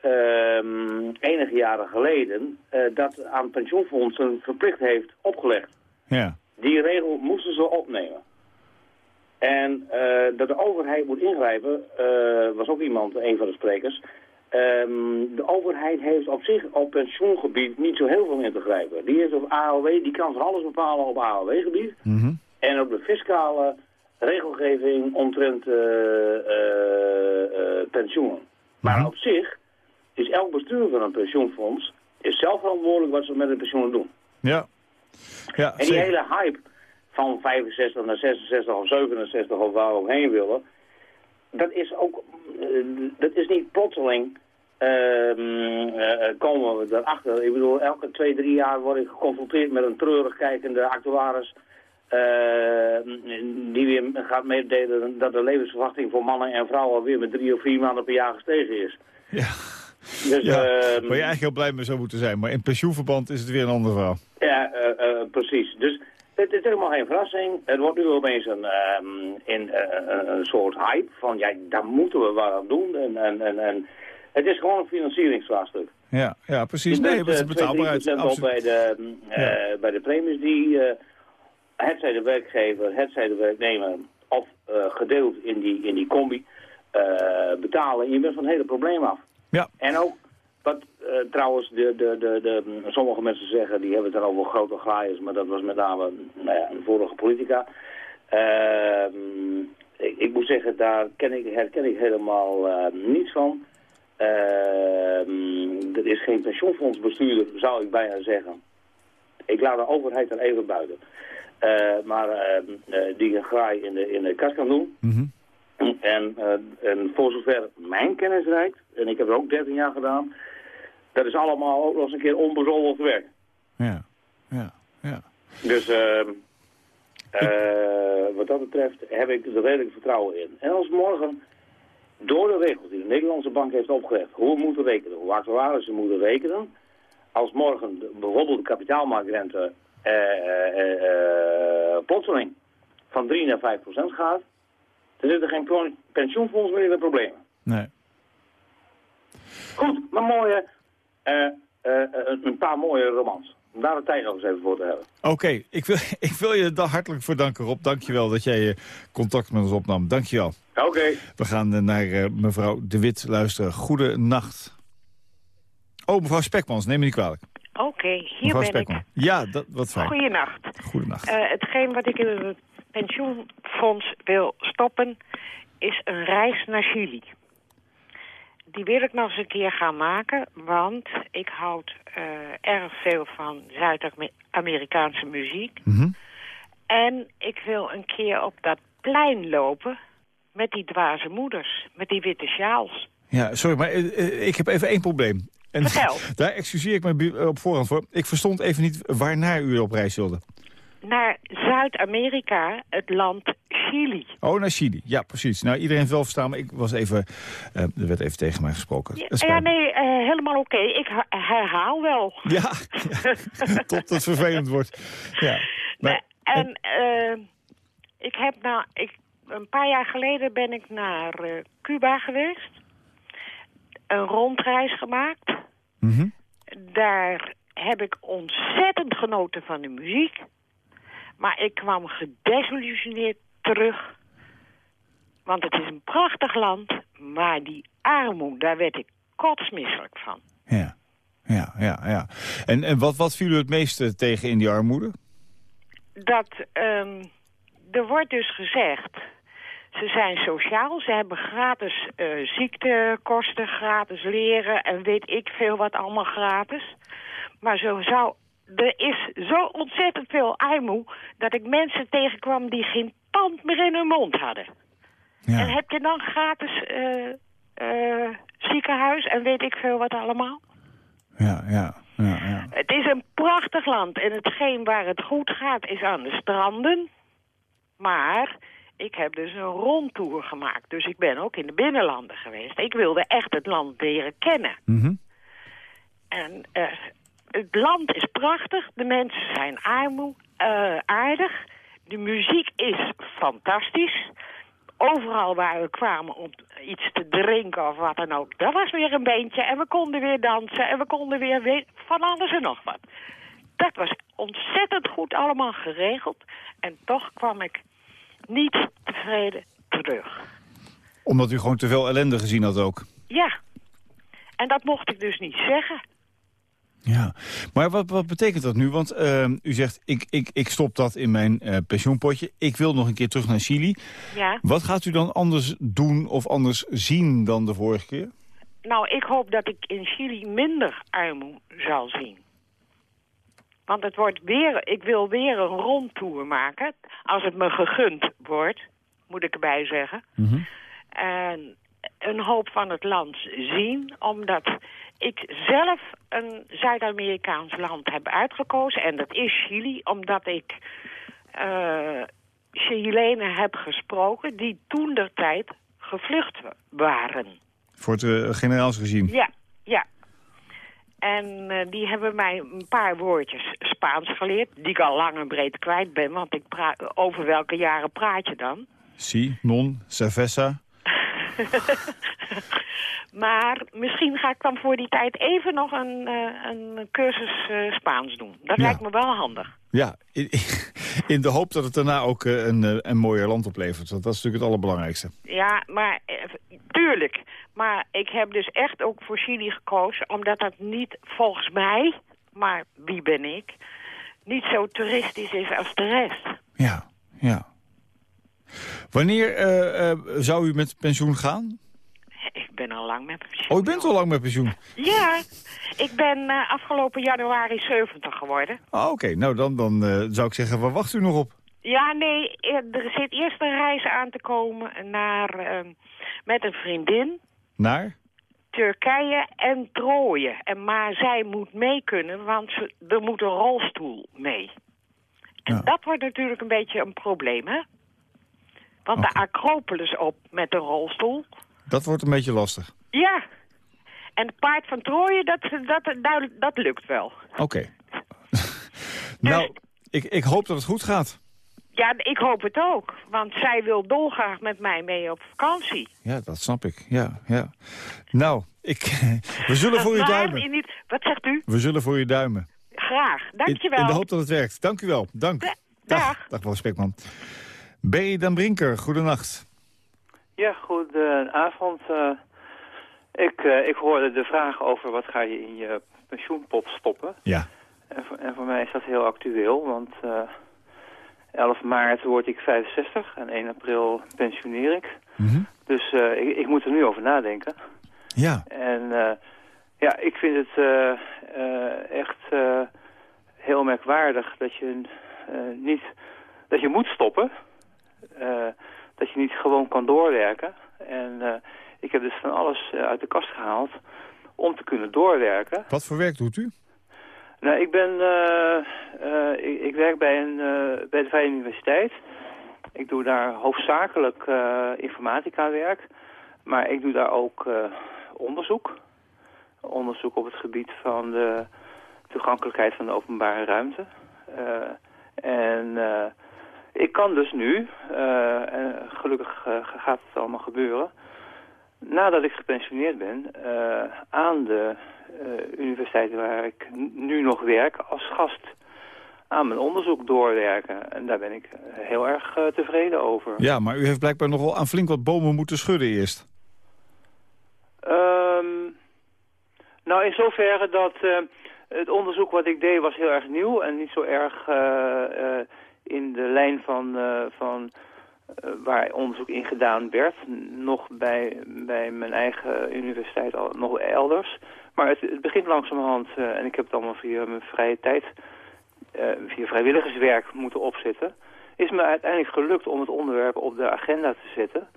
ehm, enige jaren geleden... dat aan pensioenfondsen verplicht heeft opgelegd. Ja. Die regel moesten ze opnemen. En eh, dat de overheid moet ingrijpen, eh, was ook iemand, een van de sprekers. Ehm, de overheid heeft op zich op pensioengebied niet zo heel veel in te grijpen. Die heeft op AOW, die kan van alles bepalen op AOW-gebied. En op de fiscale regelgeving omtrent eh, pensioenen. Maar op zich is elk bestuur van een pensioenfonds is zelf verantwoordelijk wat ze met de pensioenen doen. Ja. ja En die zeker. hele hype van 65 naar 66 of 67 of waar we ook heen willen, dat is ook, eh, dat is niet plotseling ehm, eh, komen we erachter. Ik bedoel, elke twee, drie jaar word ik geconfronteerd met een treurig kijkende actuaris eh, die weer gaat meedelen dat de levensverwachting voor mannen en vrouwen weer met drie of vier maanden per jaar gestegen is. Ja. Dus, ja. ehm, Waar je eigenlijk heel blij mee zou moeten zijn. Maar in pensioenverband is het weer een ander verhaal. Ja, eh, eh, precies. Dus het is helemaal geen verrassing. Het wordt nu opeens een, ehm, in, eh, een, soort hype van, ja, daar moeten we wat aan doen. En, en, en, en het is gewoon een financieringsvraagstuk. Ja, ja precies. Je Nee, het is eh, betaalbaarheid. 2-3% op bij de, eh, bij de premies die eh het zij de werkgever, het zij de werknemer of gedeeld in die, in die combi eh, betalen. En je bent van het hele probleem af. Ja. En ook, wat eh, trouwens de, de, de, de, sommige mensen zeggen, die hebben het dan over grote graaiers, maar dat was met name nou ja, een vorige politica. Ehm, ik, ik moet zeggen, daar ken ik, herken ik helemaal eh, niets van. Ehm, er is geen pensioenfondsbestuurder, zou ik bijna zeggen. Ik laat de overheid er even buiten. Eh, maar ehm, eh, die een graai in de, in de kast kan doen. En, eh, en voor zover mijn kennis reikt, en ik heb het ook 13 jaar gedaan, dat is allemaal ook nog eens een keer onbezoldigd werk. Ja, ja, ja. Dus ehm, eh, wat dat betreft heb ik er redelijk vertrouwen in. En als morgen door de regels die de Nederlandse bank heeft opgelegd, hoe we moeten rekenen, hoe actuarissen moeten rekenen, als morgen de- bijvoorbeeld de kapitaalmarktrente eh, plotseling van 3 naar 5 procent gaat, dan zit er geen pen- pensioenfonds meer in de problemen. Nee. Goed, maar mooie, een paar mooie romans. Om daar de tijd nog eens even voor te hebben. Oké, ik, wil, (laughs) ik wil je daar hartelijk voor danken, Rob. Dank je wel dat jij eh, contact met ons opnam. Dank je wel. Oké. We gaan eh, naar eh, mevrouw De Wit luisteren. Goedenacht. Oh, mevrouw Spekmans, neem me niet kwalijk. Oké, hier mevrouw ben Spekman. ik. Ja, dat, wat fijn. Goedenacht. Eh, hetgeen wat ik in het pensioenfonds wil stoppen, is een reis naar Chili. Die wil ik nog eens een keer gaan maken, want ik houd eh, erg veel van Zuid-Amerikaanse muziek. Mhm. En ik wil een keer op dat plein lopen met die dwaze moeders, met die witte sjaals. Ja, sorry, maar eh, eh, ik heb even één probleem. En Vertel. (laughs) daar excuseer ik me op voorhand voor. Ik verstond even niet waarnaar u op reis wilde. Naar Zuid-Amerika, het land Chili. Oh, naar Chili. Ja, precies. Nou, iedereen heeft wel verstaan, maar ik was even... eh, er werd even tegen mij gesproken. Ja, nee, eh, helemaal oké. Ik her- herhaal wel. Ja, ja. (laughs) tot het vervelend wordt. Ja. Maar, En eh, ik heb nou, ik, een paar jaar geleden ben ik naar Cuba geweest. Een rondreis gemaakt. Mhm. Daar heb ik ontzettend genoten van de muziek. Maar ik kwam gedesillusioneerd terug. Want het is een prachtig land, maar die armoede, daar werd ik kotsmisselijk van. Ja, ja, ja. ja. En, en wat, wat viel u het meeste tegen in die armoede? dat ehm, er wordt dus gezegd, ze zijn sociaal, ze hebben gratis eh, ziektekosten, gratis leren en weet ik veel wat allemaal gratis. Maar zo zou, er is zo ontzettend veel armoede dat ik mensen tegenkwam die geen tand meer in hun mond hadden. En heb je dan gratis eh, eh, ziekenhuis en weet ik veel wat allemaal? Ja, ja, ja, ja. Het is een prachtig land en hetgeen waar het goed gaat is aan de stranden. Maar ik heb dus een rondtour gemaakt. Dus ik ben ook in de binnenlanden geweest. Ik wilde echt het land leren kennen. Mhm. En eh, het land is prachtig. De mensen zijn armoe, eh, aardig. De muziek is fantastisch. Overal waar we kwamen om iets te drinken of wat dan ook. Dat was weer een beentje. En we konden weer dansen. En we konden weer we- van alles en nog wat. Dat was ontzettend goed allemaal geregeld. En toch kwam ik niet tevreden terug. Omdat u gewoon te veel ellende gezien had ook. Ja. En dat mocht ik dus niet zeggen. Ja, maar wat, wat betekent dat nu? Want eh, u zegt, ik, ik, ik stop dat in mijn eh, pensioenpotje. Ik wil nog een keer terug naar Chili. Ja. Wat gaat u dan anders doen of anders zien dan de vorige keer? Nou, ik hoop dat ik in Chili minder armoe zal zien. Want het wordt weer, ik wil weer een rondtour maken. Als het me gegund wordt, moet ik erbij zeggen. En een hoop van het land zien, omdat ik zelf een Zuid-Amerikaans land heb uitgekozen. En dat is Chili, omdat ik eh Chilenen heb gesproken die toen der tijd gevlucht waren. Voor het uh, generaals regime. Ja, ja. En eh, die hebben mij een paar woordjes Spaans geleerd, die ik al lang en breed kwijt ben. Want ik praat, over welke jaren praat je dan? Si, non, cerveza. (laughs) maar misschien ga ik dan voor die tijd even nog een, uh, een cursus uh, Spaans doen. Dat Ja. lijkt me wel handig. Ja, (laughs) in, in de hoop dat het daarna ook eh, een, eh, een mooier land oplevert. Want dat is natuurlijk het allerbelangrijkste. Ja, maar eh, tuurlijk. Maar ik heb dus echt ook voor Chili gekozen, omdat dat niet volgens mij, maar wie ben ik, niet zo toeristisch is als de rest. Ja, ja. Wanneer eh, eh, zou u met pensioen gaan? Ik ben al lang met pensioen. Oh, u bent al lang met pensioen. Ja, ik ben eh, afgelopen januari 70 geworden. Ah, Oké, nou dan, dan zou ik zeggen, waar wacht u nog op? Ja, nee, er zit eerst een reis aan te komen naar, eh, met een vriendin. Naar? Turkije en Troje. En, maar zij moet mee kunnen, want ze, er moet een rolstoel mee. En dat wordt natuurlijk een beetje een probleem, hè? Want de Acropolis op met de rolstoel. Dat wordt een beetje lastig. Ja. En het paard van Troje, dat, dat, dat, dat lukt wel. Oké. (laughs) nou, ik, ik hoop dat het goed gaat. Ja, ik hoop het ook. Want zij wil dolgraag met mij mee op vakantie. Ja, dat snap ik. Ja, ja. Nou, ik, (laughs) we zullen voor u Maar duimen. in niet, wat zegt u? We zullen voor u duimen. Graag. In, Dankjewel. in de hoop dat het werkt. Dank u wel. Dank. Dag. Dag, Paul Spekman. Berry dan Brinker, goedenacht. Ja, goedenavond. Uh, ik, uh, ik hoorde de vraag over wat ga je in je pensioenpot stoppen. Ja. En voor, en voor mij is dat heel actueel, want uh, 11 maart word ik 65 en 1 april pensioneer ik. Mm -hmm. Dus ik, ik, moet er nu over nadenken. Ja. En ja, ik vind het echt heel merkwaardig dat je niet dat je moet stoppen. Dat je niet gewoon kan doorwerken. En ik heb dus van alles uit de kast gehaald om te kunnen doorwerken. Wat voor werk doet u? Nou, ik ben, ik, ik, werk bij, een, bij de Vrije Universiteit. Ik doe daar hoofdzakelijk informatica werk. Maar ik doe daar ook onderzoek. Onderzoek op het gebied van de toegankelijkheid van de openbare ruimte. Uh, en uh, ik kan dus nu, en gelukkig gaat het allemaal gebeuren... nadat ik gepensioneerd ben, aan de universiteit waar ik nu nog werk als gast aan mijn onderzoek doorwerken. En daar ben ik heel erg tevreden over. Ja, maar u heeft blijkbaar nogal aan flink wat bomen moeten schudden eerst. Um, nou, in zoverre dat uh, het onderzoek wat ik deed was heel erg nieuw... en niet zo erg uh, in de lijn van, van waar onderzoek in gedaan werd. Nog bij, bij mijn eigen universiteit, al, nog elders. Maar het, het begint langzamerhand, en ik heb het allemaal via mijn vrije tijd... Via vrijwilligerswerk moeten opzetten... is me uiteindelijk gelukt om het onderwerp op de agenda te zetten.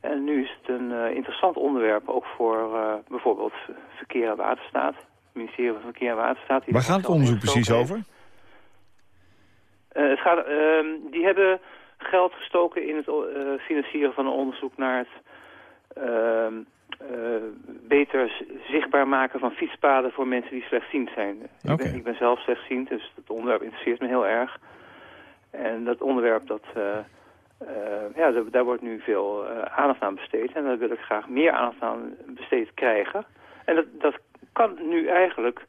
En nu is het een uh, interessant onderwerp, ook voor uh, bijvoorbeeld Verkeer en Waterstaat. Het ministerie van Verkeer en Waterstaat. Waar gaat het onderzoek precies over? Het gaat, ehm, die hebben geld gestoken in het eh, financieren van een onderzoek naar het ehm, eh, beter zichtbaar maken van fietspaden voor mensen die slechtziend zijn. Ik, ben, ik ben zelf slechtziend, dus het onderwerp interesseert me heel erg. En dat onderwerp, dat, eh, eh, ja, daar, daar wordt nu veel eh, aandacht aan besteed. En daar wil ik graag meer aandacht aan besteed krijgen. En dat, dat kan nu eigenlijk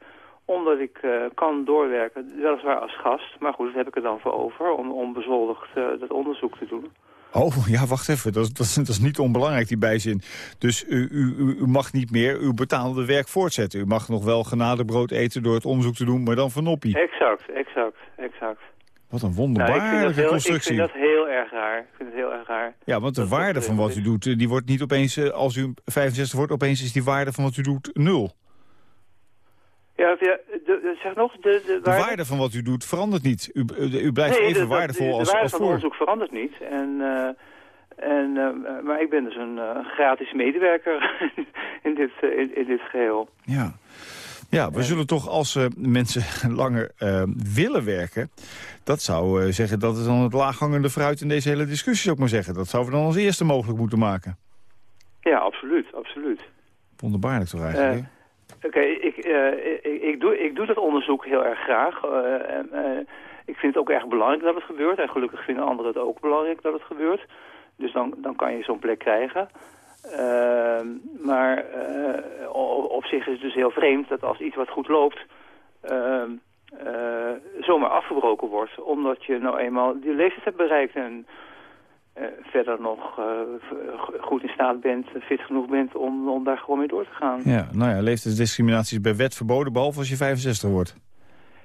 omdat ik eh, kan doorwerken, weliswaar als gast. Maar goed, dat heb ik er dan voor over om onbezoldigd eh, dat onderzoek te doen. Oh, ja, wacht even. Dat, is- dat, is, dat is niet onbelangrijk, die bijzin. Dus u, u, mag niet meer uw betaalde werk voortzetten. U mag nog wel genadebrood eten door het onderzoek te doen, maar dan van noppie. Exact, exact, exact. Wat een Nou, ik, wonderbaarlijke heel, ik constructie. vind dat heel erg raar. Ik vind het heel erg raar. Ja, want de dat- waarde dat- van wat u doet, eh, die wordt niet opeens, als u 65 wordt, opeens is die waarde van wat u doet nul. Ja, ja de, zeg nog, de, de, De waarde- van wat u doet verandert niet. U, u, blijft Nee, even de- de- waardevol de, als, de waarde als van voor. onderzoek verandert niet. En, eh, en, eh, maar ik ben dus een eh, gratis medewerker (laughs) in, dit, in, in dit geheel. Ja. Ja, we zullen toch als mensen (laughs) langer willen werken... dat zou zeggen, dat is dan het laaghangende fruit in deze hele discussie, ik maar zeggen. Dat zouden we dan als eerste mogelijk moeten maken. Ja, absoluut, absoluut. Wonderbaarlijk toch eigenlijk, Oké, ik, eh, ik, ik, doe, ik doe dat onderzoek heel erg graag. Eh, en, eh, ik vind het ook erg belangrijk dat het gebeurt. En gelukkig vinden anderen het ook belangrijk dat het gebeurt. Dus dan, dan kan je zo'n plek krijgen. Ehm, maar op zich is het dus heel vreemd dat als iets wat goed loopt... ehm, eh, zomaar afgebroken wordt. Omdat je nou eenmaal die leeftijd hebt bereikt... en verder nog eh, goed in staat bent, fit genoeg bent om, om daar gewoon mee door te gaan. Ja, nou ja, leeftijdsdiscriminatie is bij wet verboden... behalve als je 65 wordt.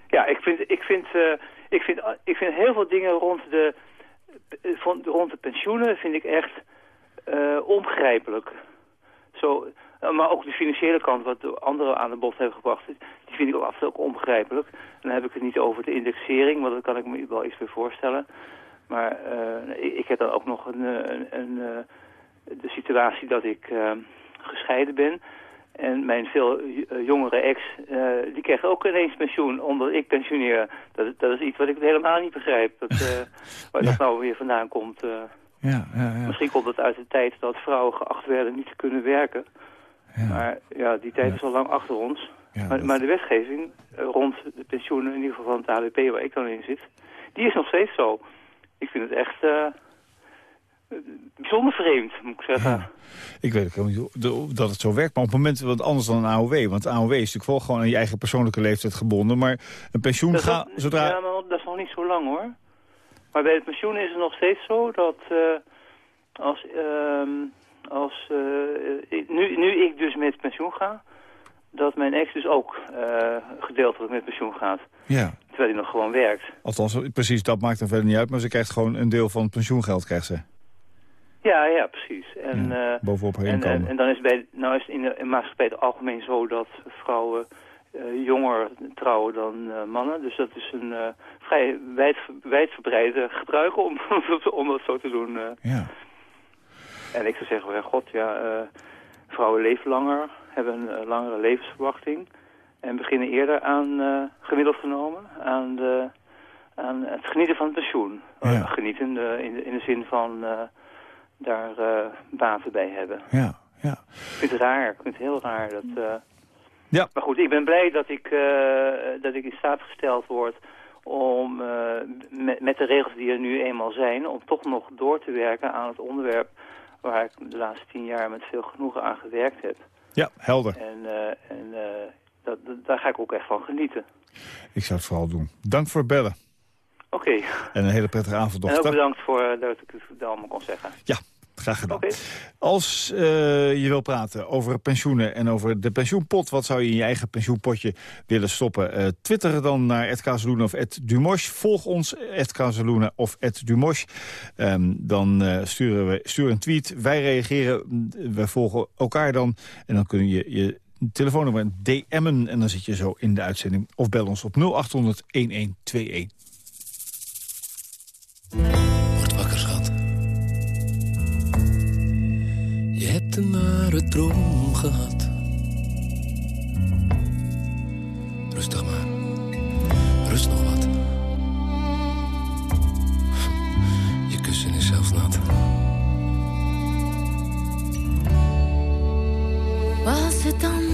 Ja, ik vind, ik vind, eh, ik vind, ik vind heel veel dingen rond de, eh, rond de pensioenen vind ik echt eh, onbegrijpelijk. Zo, eh, maar ook de financiële kant, wat de anderen aan de bod hebben gebracht, die vind ik ook af en toe ook onbegrijpelijk. En dan heb ik het niet over de indexering, want daar kan ik me wel iets bij voorstellen. Maar eh, ik, ik heb dan ook nog een, eh, een, een, eh, de situatie dat ik gescheiden ben. En mijn veel jongere ex, die kreeg ook ineens pensioen omdat ik pensioneer. Dat, dat is iets wat ik helemaal niet begrijp. Dat, (laughs) waar dat nou weer vandaan komt. Ja, ja, ja. Misschien komt het uit de tijd dat vrouwen geacht werden niet te kunnen werken. Maar ja, die tijd is al lang achter ons. maar, maar de wetgeving rond de pensioenen, in ieder geval van het AWP waar ik dan in zit, die is nog steeds zo. Ik vind het echt eh, bijzonder vreemd, moet ik zeggen. Ik weet ook helemaal niet hoe- dat het zo werkt. Maar op het moment, wat anders dan een AOW. Want een AOW is natuurlijk wel gewoon aan je eigen persoonlijke leeftijd gebonden. Maar een pensioen Dat is gaat, zodra... Ja, maar dat is nog niet zo lang hoor. Maar bij het pensioen is het nog steeds zo dat eh, als, ehm, als eh, nu, nu ik dus met pensioen ga, dat mijn ex dus ook eh, gedeeltelijk met pensioen gaat. Ja, Terwijl hij nog gewoon werkt. althans, precies, dat maakt er verder niet uit. Maar ze krijgt gewoon een deel van het pensioengeld, krijgt ze. Ja, ja, precies. En, eh, bovenop haar en, inkomen. en, en dan is bij, nou is het in de in maatschappij het algemeen zo dat vrouwen eh, jonger trouwen dan mannen. Dus dat is een vrij wijd, wijdverbreide gebruik om, (laughs) om dat zo te doen. Ja. En ik zou zeggen, ja, god, ja, vrouwen leven langer, hebben een eh, langere levensverwachting. En beginnen eerder aan, eh, gemiddeld genomen, aan, de, aan het genieten van het pensioen. Ja. Genieten eh, in, de, in de zin van daar baten bij hebben. Ja, ja. Ik vind het raar, ik vind het heel raar. Dat, Ja. Maar goed, ik ben blij dat ik, eh, dat ik in staat gesteld word om met, met de regels die er nu eenmaal zijn... om toch nog door te werken aan het onderwerp waar ik de laatste tien jaar met veel genoegen aan gewerkt heb. Ja, helder. En, eh, en eh, dat, daar ga ik ook echt van genieten. Ik zou het vooral doen. Dank voor het bellen. Oké. En een hele prettige avond nog. En ook bedankt voor eh, dat ik het allemaal kon zeggen. Ja, graag gedaan. Als eh, je wil praten over pensioenen en over de pensioenpot... wat zou je in je eigen pensioenpotje willen stoppen? Eh, twitter dan naar Ed Kazeluna of Ed Dumosh. Volg ons, Ed Kazeluna of Ed Dumosh. Ehm, dan eh, sturen we stuur een tweet. Wij reageren, we volgen elkaar dan. En dan kun je je telefoonnummer DM'en en dan zit je zo in de uitzending. Of bel ons op 0800 ambtenaren droom gehad. Rustig maar, rust nog wat. Je kussen is zelfs nat. Was het dan?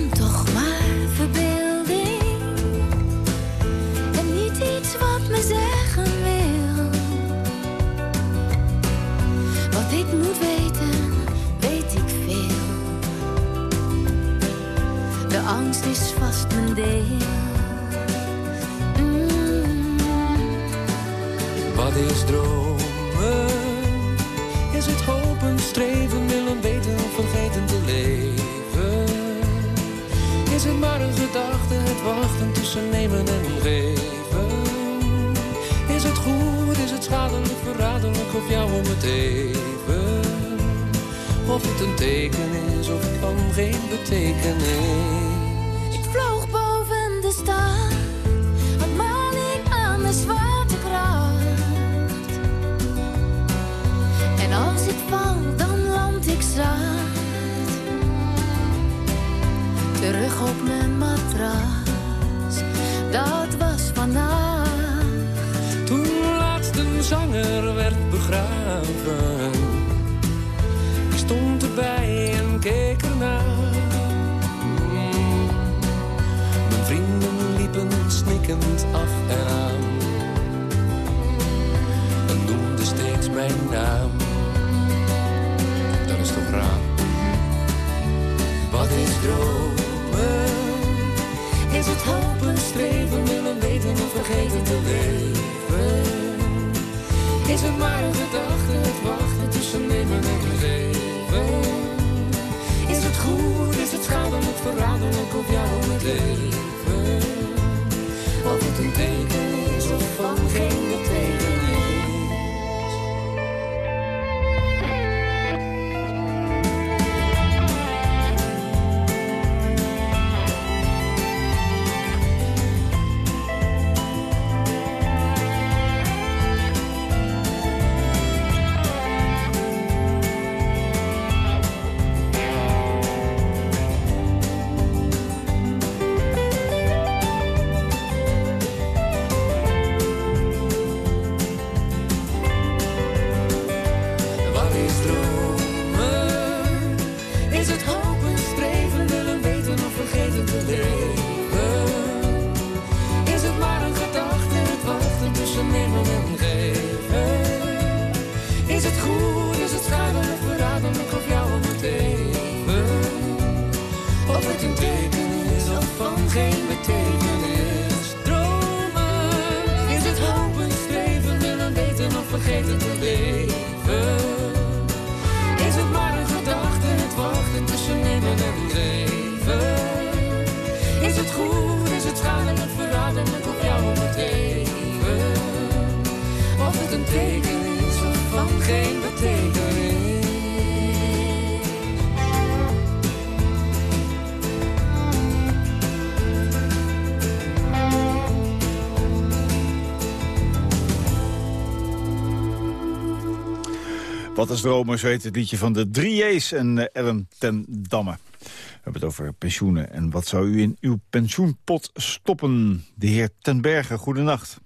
Wat is dromen, zo heet het liedje van de 3J's en eh, Ellen ten Damme. We hebben het over pensioenen. En wat zou u in uw pensioenpot stoppen? De heer ten Berge, goedenacht.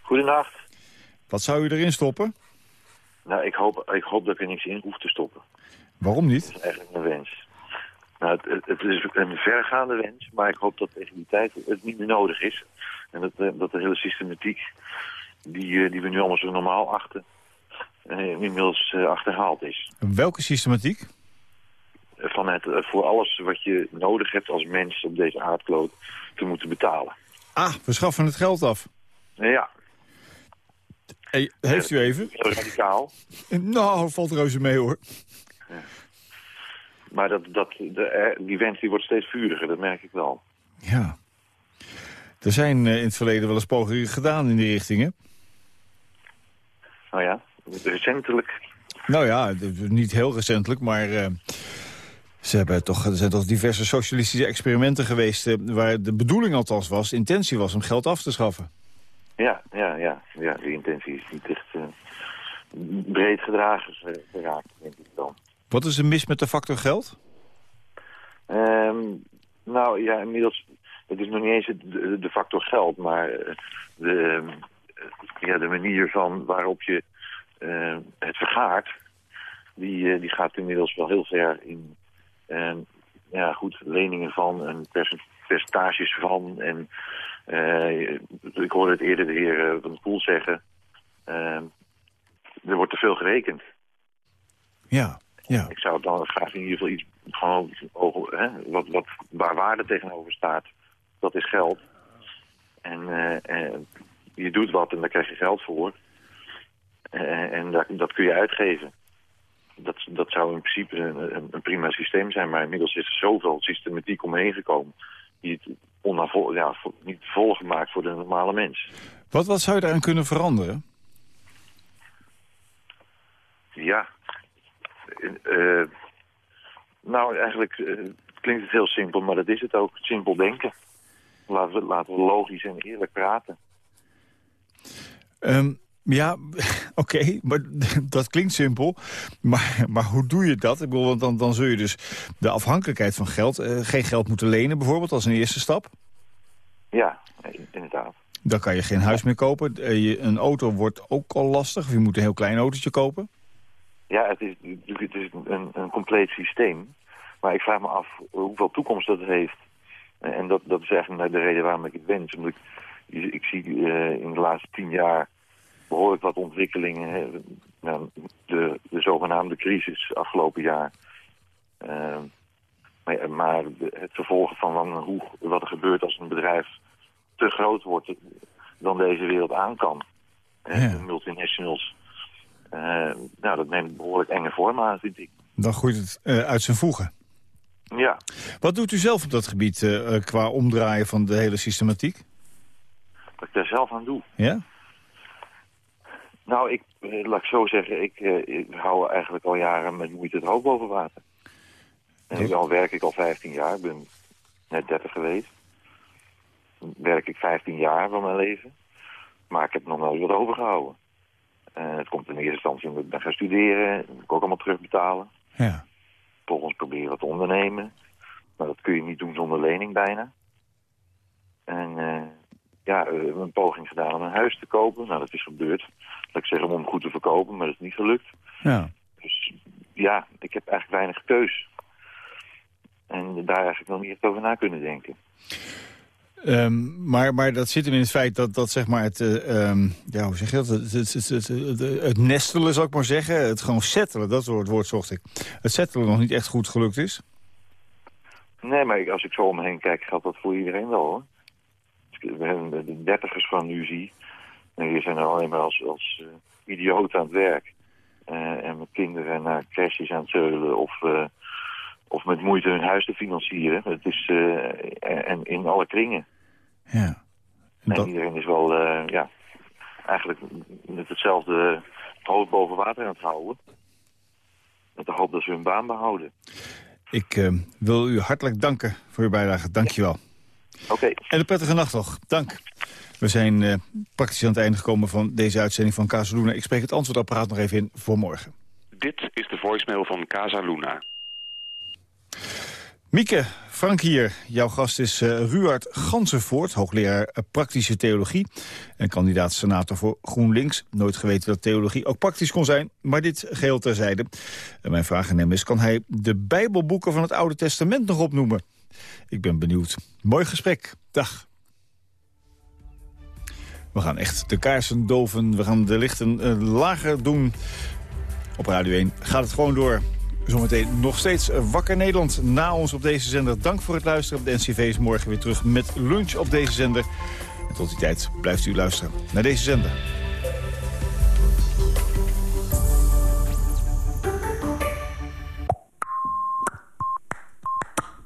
Goedenacht. Wat zou u erin stoppen? Nou, ik hoop, ik hoop dat ik er niks in hoef te stoppen. Waarom niet? Dat is eigenlijk mijn wens. Nou, het, het- is een vergaande wens, maar ik hoop dat tegen die tijd het niet meer nodig is. En dat, eh, dat de hele systematiek, die, eh, die we nu allemaal zo normaal achten, inmiddels eh, achterhaald is. Welke systematiek? Eh, Van het eh, voor alles wat je nodig hebt als mens op deze aardkloot te moeten betalen. Ah, we schaffen het geld af. Ja, Hey, heeft u even? radicaal. (laughs) Nou, valt reuze mee hoor. Maar dat, dat, de, eh, die wens die wordt steeds vuriger, dat merk ik wel. Ja. Er zijn eh, in het verleden wel eens pogingen gedaan in die richting, hè? Nou ja, recentelijk Nou ja, niet heel recentelijk, maar eh, ze hebben toch, er zijn toch diverse socialistische experimenten geweest... eh, waar de bedoeling althans was, de intentie was om geld af te schaffen. Ja, ja, ja. ja die intentie is niet echt eh, breed gedragen geraakt, denk ik dan. Wat is er mis met de factor geld? Ehm, nou ja, inmiddels, het is nog niet eens de, de factor geld, maar de, ja, de manier van waarop je eh, het vergaart, die, eh, die gaat inmiddels wel heel ver in eh, ja, goed, leningen van en percent- percentages van. En eh, ik hoorde het eerder de heer Van Poel zeggen, eh, er wordt te veel gerekend. Ja, ja. Ik zou dan graag in ieder geval iets gewoon hè, wat, wat, waar waarde tegenover staat dat is geld. En je doet wat en daar krijg je geld voor. Eh, en dat, dat kun je uitgeven. Dat, dat zou in principe een, een, prima systeem zijn. Maar inmiddels is er zoveel systematiek omheen gekomen... die het ja, niet volgen maakt voor de normale mens. Wat, wat zou je daaraan kunnen veranderen? Ja. Eh, nou, eigenlijk eh, klinkt het heel simpel, maar dat is het ook. Simpel denken. Laten we, laten we logisch en eerlijk praten. Ehm, ja, (laughs) oké, maar (laughs) dat klinkt simpel. Maar, maar hoe doe je dat? Ik bedoel, want dan, dan zul je dus de afhankelijkheid van geld... eh, geen geld moeten lenen bijvoorbeeld als een eerste stap. Ja, in- inderdaad. Dan kan je geen huis meer kopen. Eh, je, een auto wordt ook al lastig. Of je moet een heel klein autootje kopen. Ja, het is, het is een, een compleet systeem. Maar ik vraag me af hoeveel toekomst dat heeft. En dat, dat is eigenlijk de reden waarom ik het wens. Omdat ik, ik zie eh, in de laatste tien jaar behoorlijk wat ontwikkelingen. hè. Nou, de, de zogenaamde crisis afgelopen jaar. Eh, maar het vervolgen van hoe, wat er gebeurt als een bedrijf te groot wordt dan deze wereld aan kan. De multinationals. Eh, nou, dat neemt behoorlijk enge vorm aan, vind ik. Dan groeit het eh, uit zijn voegen. Ja, Wat doet u zelf op dat gebied eh, eh, qua omdraaien van de hele systematiek? wat ik daar zelf aan doe. Ja? Nou, ik, eh, laat ik zo zeggen, ik, eh, ik hou eigenlijk al jaren met moeite het hoofd boven water. En al werk ik al 15 jaar, ik ben net 30 geweest. Werk ik 15 jaar van mijn leven. Maar ik heb nog nooit wat overgehouden. Eh, het komt in eerste instantie omdat ik ben gaan studeren. Dat moet ik ook allemaal terugbetalen. Ja. Vervolgens proberen wat te ondernemen. Maar dat kun je niet doen zonder lening bijna. En eh, ja, eh, een poging gedaan om een huis te kopen. Nou, dat is gebeurd. Laat ik zeggen om hem goed te verkopen, maar dat is niet gelukt. Ja. Dus ja, ik heb eigenlijk weinig keus. En daar eigenlijk nog niet echt over na kunnen denken. Ehm, maar, maar dat zit hem in het feit dat, dat zeg maar het, ehm, ja, hoe zeg je dat? Het, het, het, het, nestelen, zou ik maar zeggen. Het gewoon settelen, dat soort woord zocht ik. Het settelen nog niet echt goed gelukt is. Nee, maar als ik zo om me heen kijk, geldt dat voor iedereen wel, hoor. Als ik de de dertigers van nu zie, en die zijn er alleen maar als, als eh, idioten aan het werk. Eh, en met kinderen naar crashes aan het zeulen of, eh, of met moeite hun huis te financieren. Het is en in alle kringen. Ja. En iedereen is wel, ja, eigenlijk met hetzelfde hoofd boven water aan het houden. Met de hoop dat ze hun baan behouden. Ik wil u hartelijk danken voor uw bijdrage. Dank je wel. Oké. En een prettige nacht nog. Dank. We zijn eh, praktisch aan het einde gekomen van deze uitzending van Casaluna. Ik spreek het antwoordapparaat nog even in voor morgen. Dit is de voicemail van Casa Luna. Mieke, Frank hier. Jouw gast is eh Ruard Gansenvoort, hoogleraar eh, praktische theologie... en kandidaat senator voor GroenLinks. Nooit geweten dat theologie ook praktisch kon zijn, maar dit geheel terzijde. En mijn vraag aan hem is, kan hij de bijbelboeken van het Oude Testament nog opnoemen? Ik ben benieuwd. Mooi gesprek. Dag. We gaan echt de kaarsen doven. We gaan de lichten eh, lager doen. Op Radio 1 gaat het gewoon door. Zometeen nog steeds Wakker Nederland na ons op deze zender. Dank voor het luisteren. De NCV is morgen weer terug met lunch op deze zender. En tot die tijd blijft u luisteren naar deze zender.